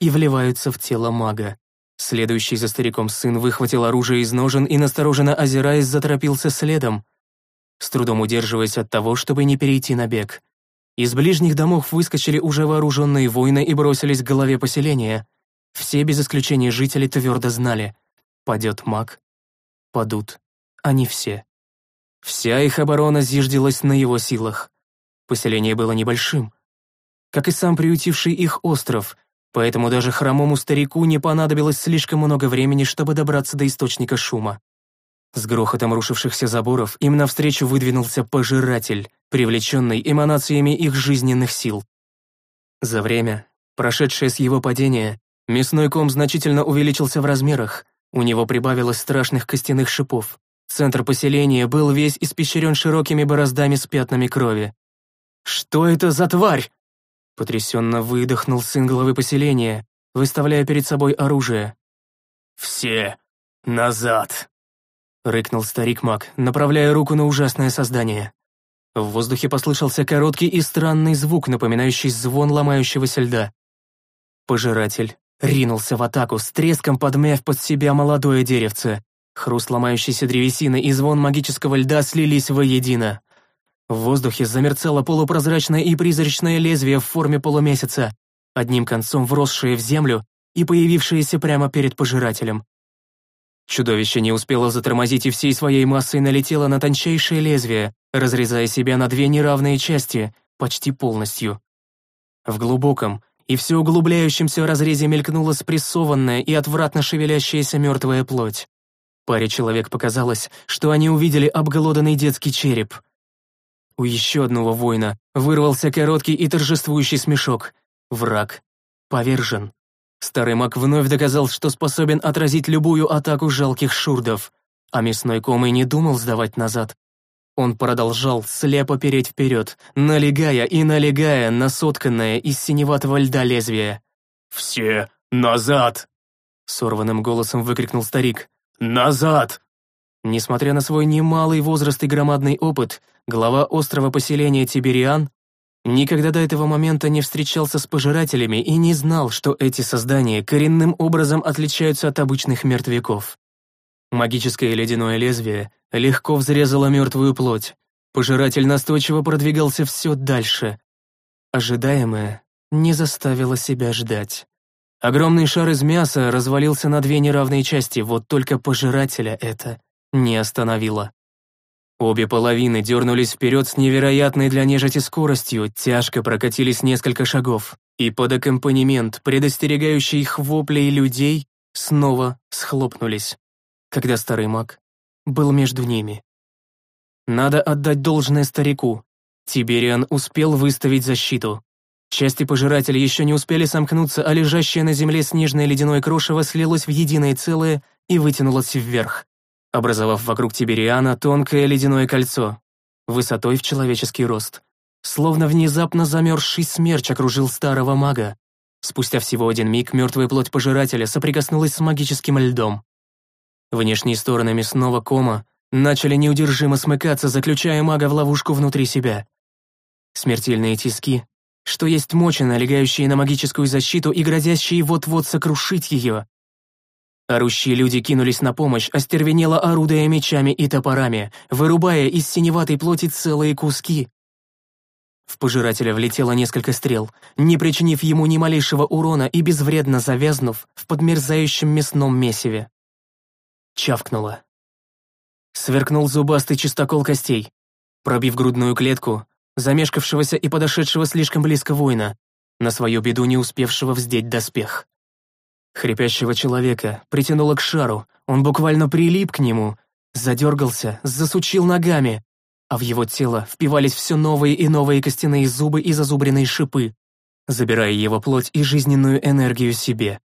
и вливаются в тело мага. Следующий за стариком сын выхватил оружие из ножен и, настороженно озираясь, заторопился следом, с трудом удерживаясь от того, чтобы не перейти на бег. Из ближних домов выскочили уже вооруженные воины и бросились к голове поселения. Все без исключения жители твердо знали — падет маг, падут они все. Вся их оборона зиждилась на его силах. Поселение было небольшим, как и сам приютивший их остров, поэтому даже хромому старику не понадобилось слишком много времени, чтобы добраться до источника шума. С грохотом рушившихся заборов им навстречу выдвинулся пожиратель, привлеченный эманациями их жизненных сил. За время, прошедшее с его падения, мясной ком значительно увеличился в размерах, у него прибавилось страшных костяных шипов. Центр поселения был весь испещрен широкими бороздами с пятнами крови. «Что это за тварь?» Потрясенно выдохнул сын главы поселения, выставляя перед собой оружие. «Все назад!» — рыкнул старик маг, направляя руку на ужасное создание. В воздухе послышался короткий и странный звук, напоминающий звон ломающегося льда. Пожиратель ринулся в атаку, с треском подмяв под себя молодое деревце. Хруст ломающейся древесины и звон магического льда слились воедино. В воздухе замерцало полупрозрачное и призрачное лезвие в форме полумесяца, одним концом вросшее в землю и появившееся прямо перед пожирателем. Чудовище не успело затормозить и всей своей массой налетело на тончайшее лезвие, разрезая себя на две неравные части, почти полностью. В глубоком и все углубляющемся разрезе мелькнула спрессованная и отвратно шевелящаяся мертвая плоть. Паре человек показалось, что они увидели обглоданный детский череп. У еще одного воина вырвался короткий и торжествующий смешок. Враг повержен. Старый маг вновь доказал, что способен отразить любую атаку жалких шурдов, а мясной ком и не думал сдавать назад. Он продолжал слепо переть вперед, налегая и налегая на сотканное из синеватого льда лезвие. «Все назад!» Сорванным голосом выкрикнул старик. «Назад!» Несмотря на свой немалый возраст и громадный опыт, глава острова поселения Тибериан никогда до этого момента не встречался с пожирателями и не знал, что эти создания коренным образом отличаются от обычных мертвяков. Магическое ледяное лезвие легко взрезало мертвую плоть. Пожиратель настойчиво продвигался все дальше. Ожидаемое не заставило себя ждать. Огромный шар из мяса развалился на две неравные части, вот только пожирателя это не остановило. Обе половины дернулись вперед с невероятной для нежити скоростью, тяжко прокатились несколько шагов, и под аккомпанемент, предостерегающий их воплей людей, снова схлопнулись, когда старый маг был между ними. Надо отдать должное старику. Тибериан успел выставить защиту. Части пожирателя еще не успели сомкнуться, а лежащее на земле снежное ледяное крошево слилось в единое целое и вытянулось вверх, образовав вокруг Тибериана тонкое ледяное кольцо, высотой в человеческий рост. Словно внезапно замерзший смерч окружил старого мага. Спустя всего один миг мертвая плоть пожирателя соприкоснулась с магическим льдом. Внешние стороны мясного кома начали неудержимо смыкаться, заключая мага в ловушку внутри себя. Смертельные тиски, что есть мочи, налегающие на магическую защиту и грозящие вот-вот сокрушить ее. Орущие люди кинулись на помощь, остервенело орудуя мечами и топорами, вырубая из синеватой плоти целые куски. В пожирателя влетело несколько стрел, не причинив ему ни малейшего урона и безвредно завязнув в подмерзающем мясном месиве. Чавкнуло. Сверкнул зубастый чистокол костей, пробив грудную клетку, замешкавшегося и подошедшего слишком близко воина, на свою беду не успевшего вздеть доспех. Хрипящего человека притянуло к шару, он буквально прилип к нему, задергался, засучил ногами, а в его тело впивались все новые и новые костяные зубы и зазубренные шипы, забирая его плоть и жизненную энергию себе.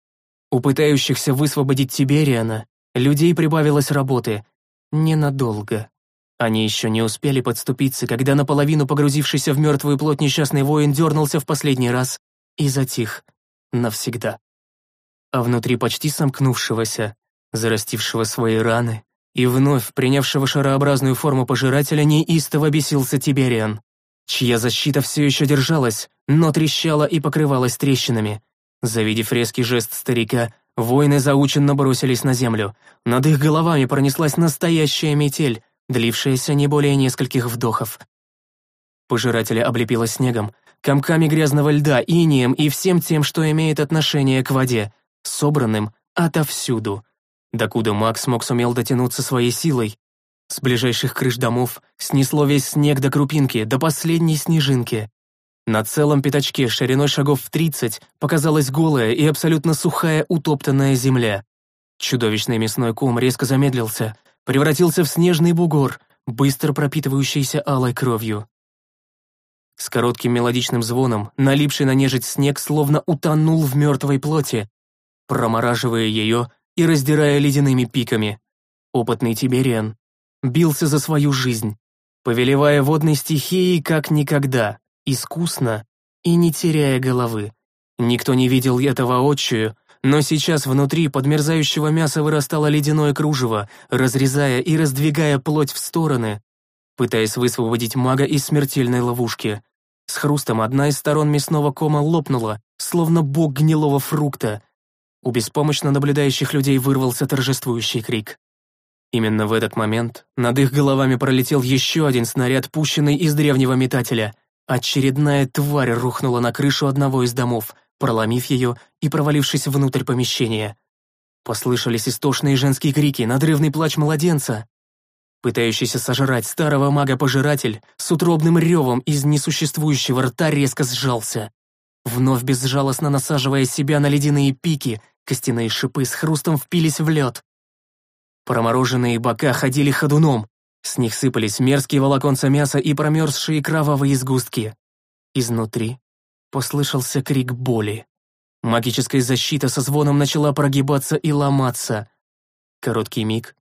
У пытающихся высвободить Тибериана людей прибавилось работы. Ненадолго. Они еще не успели подступиться, когда наполовину погрузившийся в мертвую плоть несчастный воин дернулся в последний раз и затих навсегда. А внутри почти сомкнувшегося, зарастившего свои раны и вновь принявшего шарообразную форму пожирателя неистово бесился Тибериан, чья защита все еще держалась, но трещала и покрывалась трещинами. Завидев резкий жест старика, воины заученно бросились на землю. Над их головами пронеслась настоящая метель, длившаяся не более нескольких вдохов. Пожирателя облепило снегом, комками грязного льда, инием и всем тем, что имеет отношение к воде, собранным отовсюду. Докуда маг смог сумел дотянуться своей силой. С ближайших крыш домов снесло весь снег до крупинки, до последней снежинки. На целом пятачке шириной шагов в тридцать показалась голая и абсолютно сухая утоптанная земля. Чудовищный мясной ком резко замедлился, превратился в снежный бугор, быстро пропитывающийся алой кровью. С коротким мелодичным звоном, налипший на нежить снег, словно утонул в мертвой плоти, промораживая ее и раздирая ледяными пиками. Опытный Тибериан бился за свою жизнь, повелевая водной стихией как никогда, искусно и не теряя головы. Никто не видел этого отчую, но сейчас внутри подмерзающего мяса вырастало ледяное кружево, разрезая и раздвигая плоть в стороны, пытаясь высвободить мага из смертельной ловушки. С хрустом одна из сторон мясного кома лопнула, словно бог гнилого фрукта. У беспомощно наблюдающих людей вырвался торжествующий крик. Именно в этот момент над их головами пролетел еще один снаряд, пущенный из древнего метателя. Очередная тварь рухнула на крышу одного из домов, проломив ее и провалившись внутрь помещения. Послышались истошные женские крики, надрывный плач младенца. Пытающийся сожрать старого мага-пожиратель с утробным ревом из несуществующего рта резко сжался. Вновь безжалостно насаживая себя на ледяные пики, костяные шипы с хрустом впились в лед. Промороженные бока ходили ходуном, с них сыпались мерзкие волоконца мяса и промерзшие кровавые сгустки. Изнутри Послышался крик боли. Магическая защита со звоном начала прогибаться и ломаться. Короткий миг.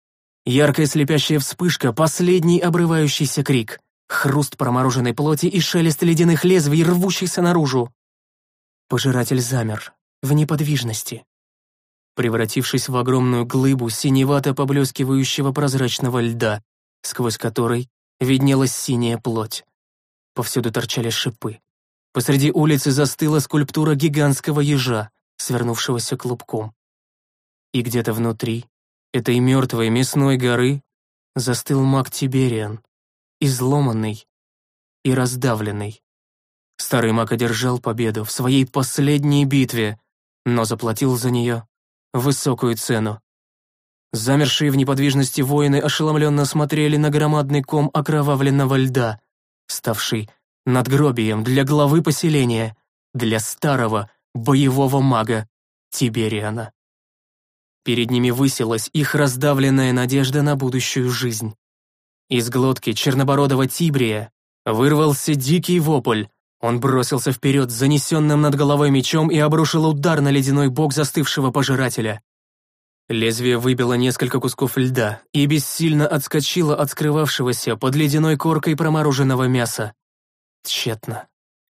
Яркая слепящая вспышка, последний обрывающийся крик. Хруст промороженной плоти и шелест ледяных лезвий, рвущихся наружу. Пожиратель замер, в неподвижности. Превратившись в огромную глыбу синевато поблескивающего прозрачного льда, сквозь который виднелась синяя плоть. Повсюду торчали шипы. Посреди улицы застыла скульптура гигантского ежа, свернувшегося клубком. И где-то внутри этой мертвой мясной горы застыл маг Тибериан, изломанный и раздавленный. Старый маг одержал победу в своей последней битве, но заплатил за нее высокую цену. Замершие в неподвижности воины ошеломленно смотрели на громадный ком окровавленного льда, ставший надгробием для главы поселения, для старого боевого мага Тибериана. Перед ними высилась их раздавленная надежда на будущую жизнь. Из глотки чернобородого Тибрия вырвался дикий вопль. Он бросился вперед с занесенным над головой мечом и обрушил удар на ледяной бок застывшего пожирателя. Лезвие выбило несколько кусков льда и бессильно отскочило от скрывавшегося под ледяной коркой промороженного мяса. Тщетно.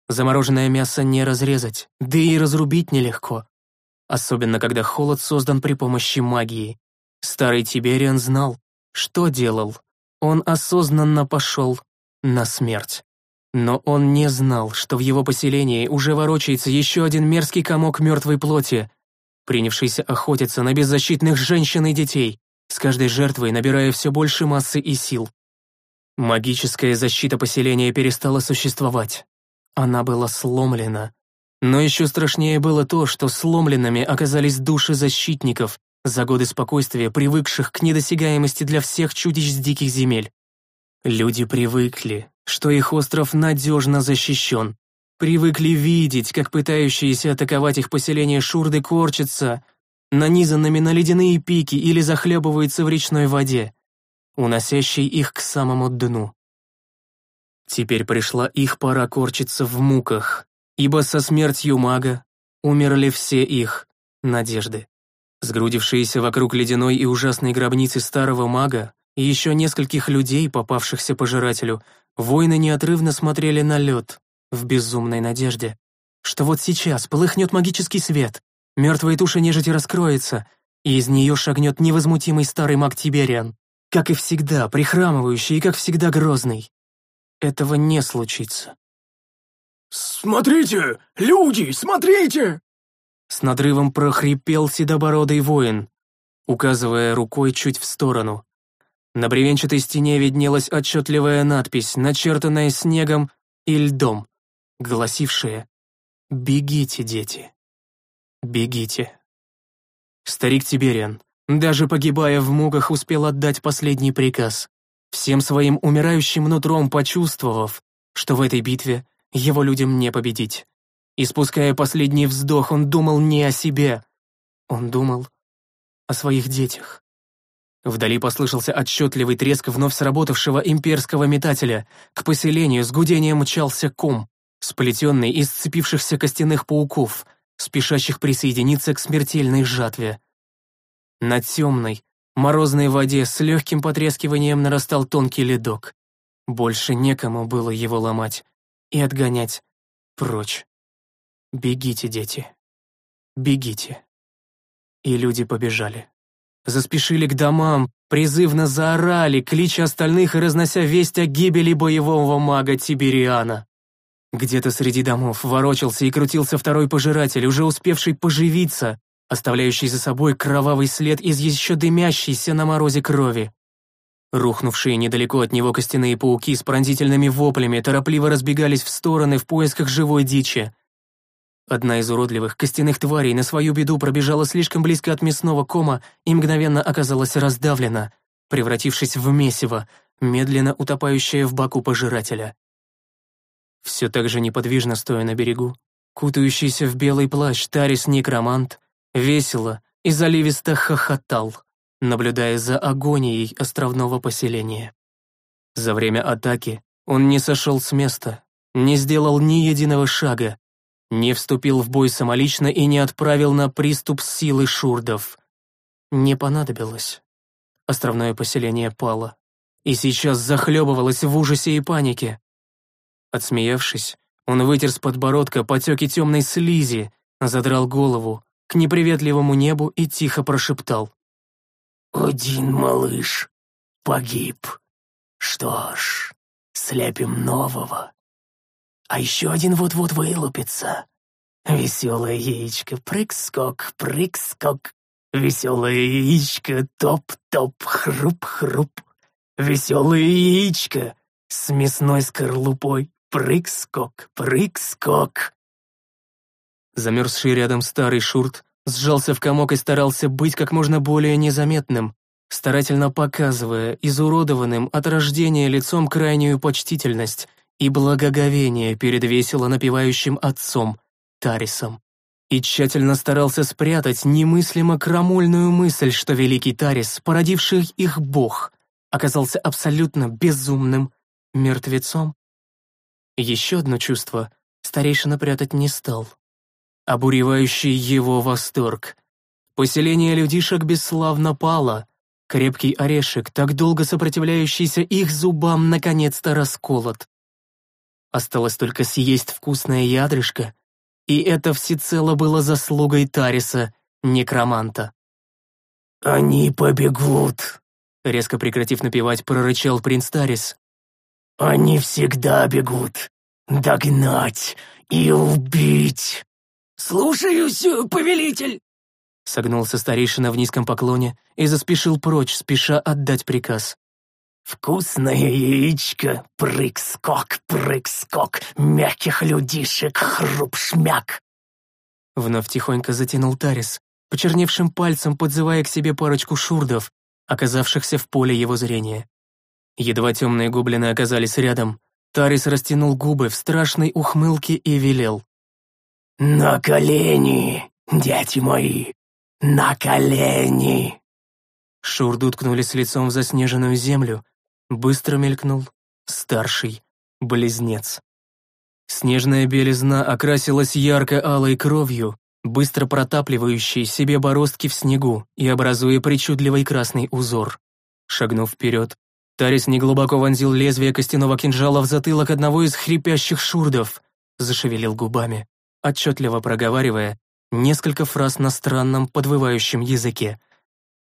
Замороженное мясо не разрезать, да и разрубить нелегко. Особенно, когда холод создан при помощи магии. Старый Тибериан знал, что делал. Он осознанно пошел на смерть. Но он не знал, что в его поселении уже ворочается еще один мерзкий комок мертвой плоти, принявшийся охотиться на беззащитных женщин и детей, с каждой жертвой набирая все больше массы и сил. Магическая защита поселения перестала существовать. Она была сломлена. Но еще страшнее было то, что сломленными оказались души защитников, за годы спокойствия, привыкших к недосягаемости для всех чудищ с диких земель. Люди привыкли, что их остров надежно защищен. Привыкли видеть, как пытающиеся атаковать их поселение шурды корчатся, нанизанными на ледяные пики или захлебываются в речной воде, уносящей их к самому дну. Теперь пришла их пора корчиться в муках, ибо со смертью мага умерли все их надежды. Сгрудившиеся вокруг ледяной и ужасной гробницы старого мага и еще нескольких людей, попавшихся пожирателю, воины неотрывно смотрели на лед в безумной надежде, что вот сейчас полыхнет магический свет, мертвая туша нежити раскроется, и из нее шагнет невозмутимый старый маг Тибериан, как и всегда, прихрамывающий и как всегда грозный. Этого не случится. «Смотрите, люди, смотрите!» С надрывом прохрипел седобородый воин, указывая рукой чуть в сторону. На бревенчатой стене виднелась отчетливая надпись, начертанная снегом и льдом, гласившая «Бегите, дети, бегите». Старик Тибериан, даже погибая в муках, успел отдать последний приказ, всем своим умирающим нутром почувствовав, что в этой битве его людям не победить. Испуская последний вздох, он думал не о себе, он думал о своих детях. Вдали послышался отчетливый треск вновь сработавшего имперского метателя. К поселению с гудением мчался ком, сплетенный из сцепившихся костяных пауков, спешащих присоединиться к смертельной жатве. На темной, морозной воде с легким потрескиванием нарастал тонкий ледок. Больше некому было его ломать и отгонять прочь. «Бегите, дети, бегите». И люди побежали заспешили к домам, призывно заорали, клича остальных и разнося весть о гибели боевого мага Тибериана. Где-то среди домов ворочался и крутился второй пожиратель, уже успевший поживиться, оставляющий за собой кровавый след из еще дымящейся на морозе крови. Рухнувшие недалеко от него костяные пауки с пронзительными воплями торопливо разбегались в стороны в поисках живой дичи. Одна из уродливых костяных тварей на свою беду пробежала слишком близко от мясного кома и мгновенно оказалась раздавлена, превратившись в месиво, медленно утопающее в боку пожирателя. Все так же неподвижно стоя на берегу, кутающийся в белый плащ Тарис-некромант, весело и заливисто хохотал, наблюдая за агонией островного поселения. За время атаки он не сошел с места, не сделал ни единого шага, не вступил в бой самолично и не отправил на приступ силы шурдов. Не понадобилось. Островное поселение пало. И сейчас захлебывалось в ужасе и панике. Отсмеявшись, он вытер с подбородка потеки темной слизи, задрал голову к неприветливому небу и тихо прошептал. «Один малыш погиб. Что ж, слепим нового а еще один вот-вот вылупится. Веселое яичко, прыг-скок, прыг-скок. Веселое яичко, топ-топ, хруп-хруп. Веселое яичко с мясной скорлупой, прыг-скок, прыг-скок. Замерзший рядом старый шурт сжался в комок и старался быть как можно более незаметным, старательно показывая изуродованным от рождения лицом крайнюю почтительность — и благоговение перед весело напевающим отцом, Тарисом. И тщательно старался спрятать немыслимо крамольную мысль, что великий Тарис, породивший их бог, оказался абсолютно безумным мертвецом. Еще одно чувство старейшина прятать не стал. Обуревающий его восторг. Поселение людишек бесславно пало, крепкий орешек, так долго сопротивляющийся их зубам, наконец-то расколот. Осталось только съесть вкусное ядрышко, и это всецело было заслугой Тариса, некроманта. «Они побегут», — резко прекратив напевать, прорычал принц Тарис. «Они всегда бегут, догнать и убить!» «Слушаюсь, повелитель!» Согнулся старейшина в низком поклоне и заспешил прочь, спеша отдать приказ. «Вкусное яичко, прыг-скок, прыг-скок, мягких людишек, хруп-шмяк!» Вновь тихонько затянул Тарис, почерневшим пальцем подзывая к себе парочку шурдов, оказавшихся в поле его зрения. Едва темные гоблины оказались рядом, Тарис растянул губы в страшной ухмылке и велел. «На колени, дети мои, на колени!» Шурды уткнулись лицом в заснеженную землю, быстро мелькнул старший близнец. Снежная белизна окрасилась ярко-алой кровью, быстро протапливающей себе бороздки в снегу и образуя причудливый красный узор. Шагнув вперед, Тарис неглубоко вонзил лезвие костяного кинжала в затылок одного из хрипящих шурдов, зашевелил губами отчетливо проговаривая несколько фраз на странном подвывающем языке.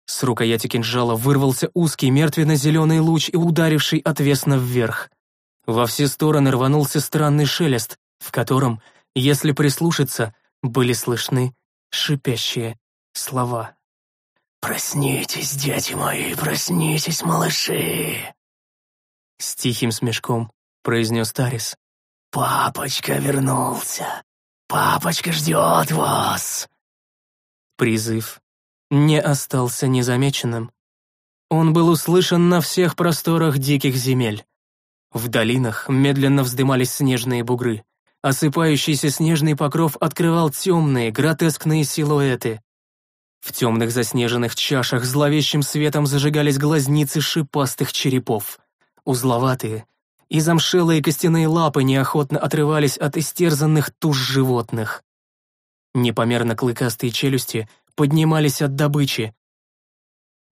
С рукояти кинжала вырвался узкий мертвенно-зеленый луч и ударивший отвесно вверх. Во все стороны рванулся странный шелест, в котором, если прислушаться, были слышны шипящие слова. «Проснитесь, дети мои, проснитесь, малыши!» С тихим смешком произнес Тарис. «Папочка вернулся. «Папочка ждет вас!» Призыв не остался незамеченным. Он был услышан на всех просторах диких земель. В долинах медленно вздымались снежные бугры. Осыпающийся снежный покров открывал темные, гротескные силуэты. В темных заснеженных чашах зловещим светом зажигались глазницы шипастых черепов. Узловатые, и замшелые костяные лапы неохотно отрывались от истерзанных туш животных. Непомерно клыкастые челюсти поднимались от добычи.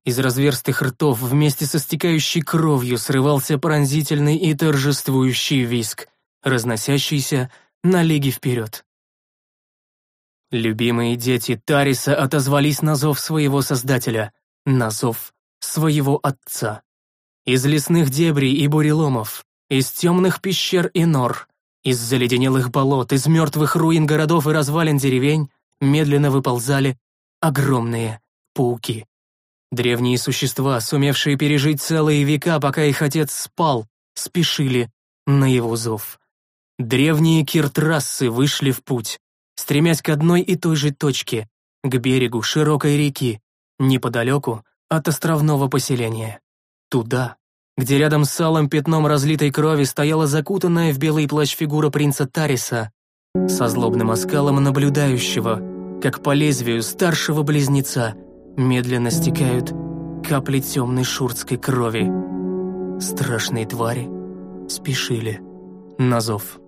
Из разверстых ртов вместе со стекающей кровью срывался пронзительный и торжествующий виск, разносящийся на лиги вперед. Любимые дети Тариса отозвались на зов своего создателя, на зов своего отца. Из лесных дебрей и буреломов, из темных пещер и нор, из заледенелых болот, из мертвых руин городов и развалин деревень медленно выползали огромные пауки. Древние существа, сумевшие пережить целые века, пока их отец спал, спешили на его зов. Древние киртрассы вышли в путь, стремясь к одной и той же точке, к берегу широкой реки, неподалеку от островного поселения. Туда, где рядом с салом пятном разлитой крови стояла закутанная в белый плащ фигура принца Тариса, со злобным оскалом наблюдающего, как по лезвию старшего близнеца медленно стекают капли темной шуртской крови. Страшные твари спешили на зов.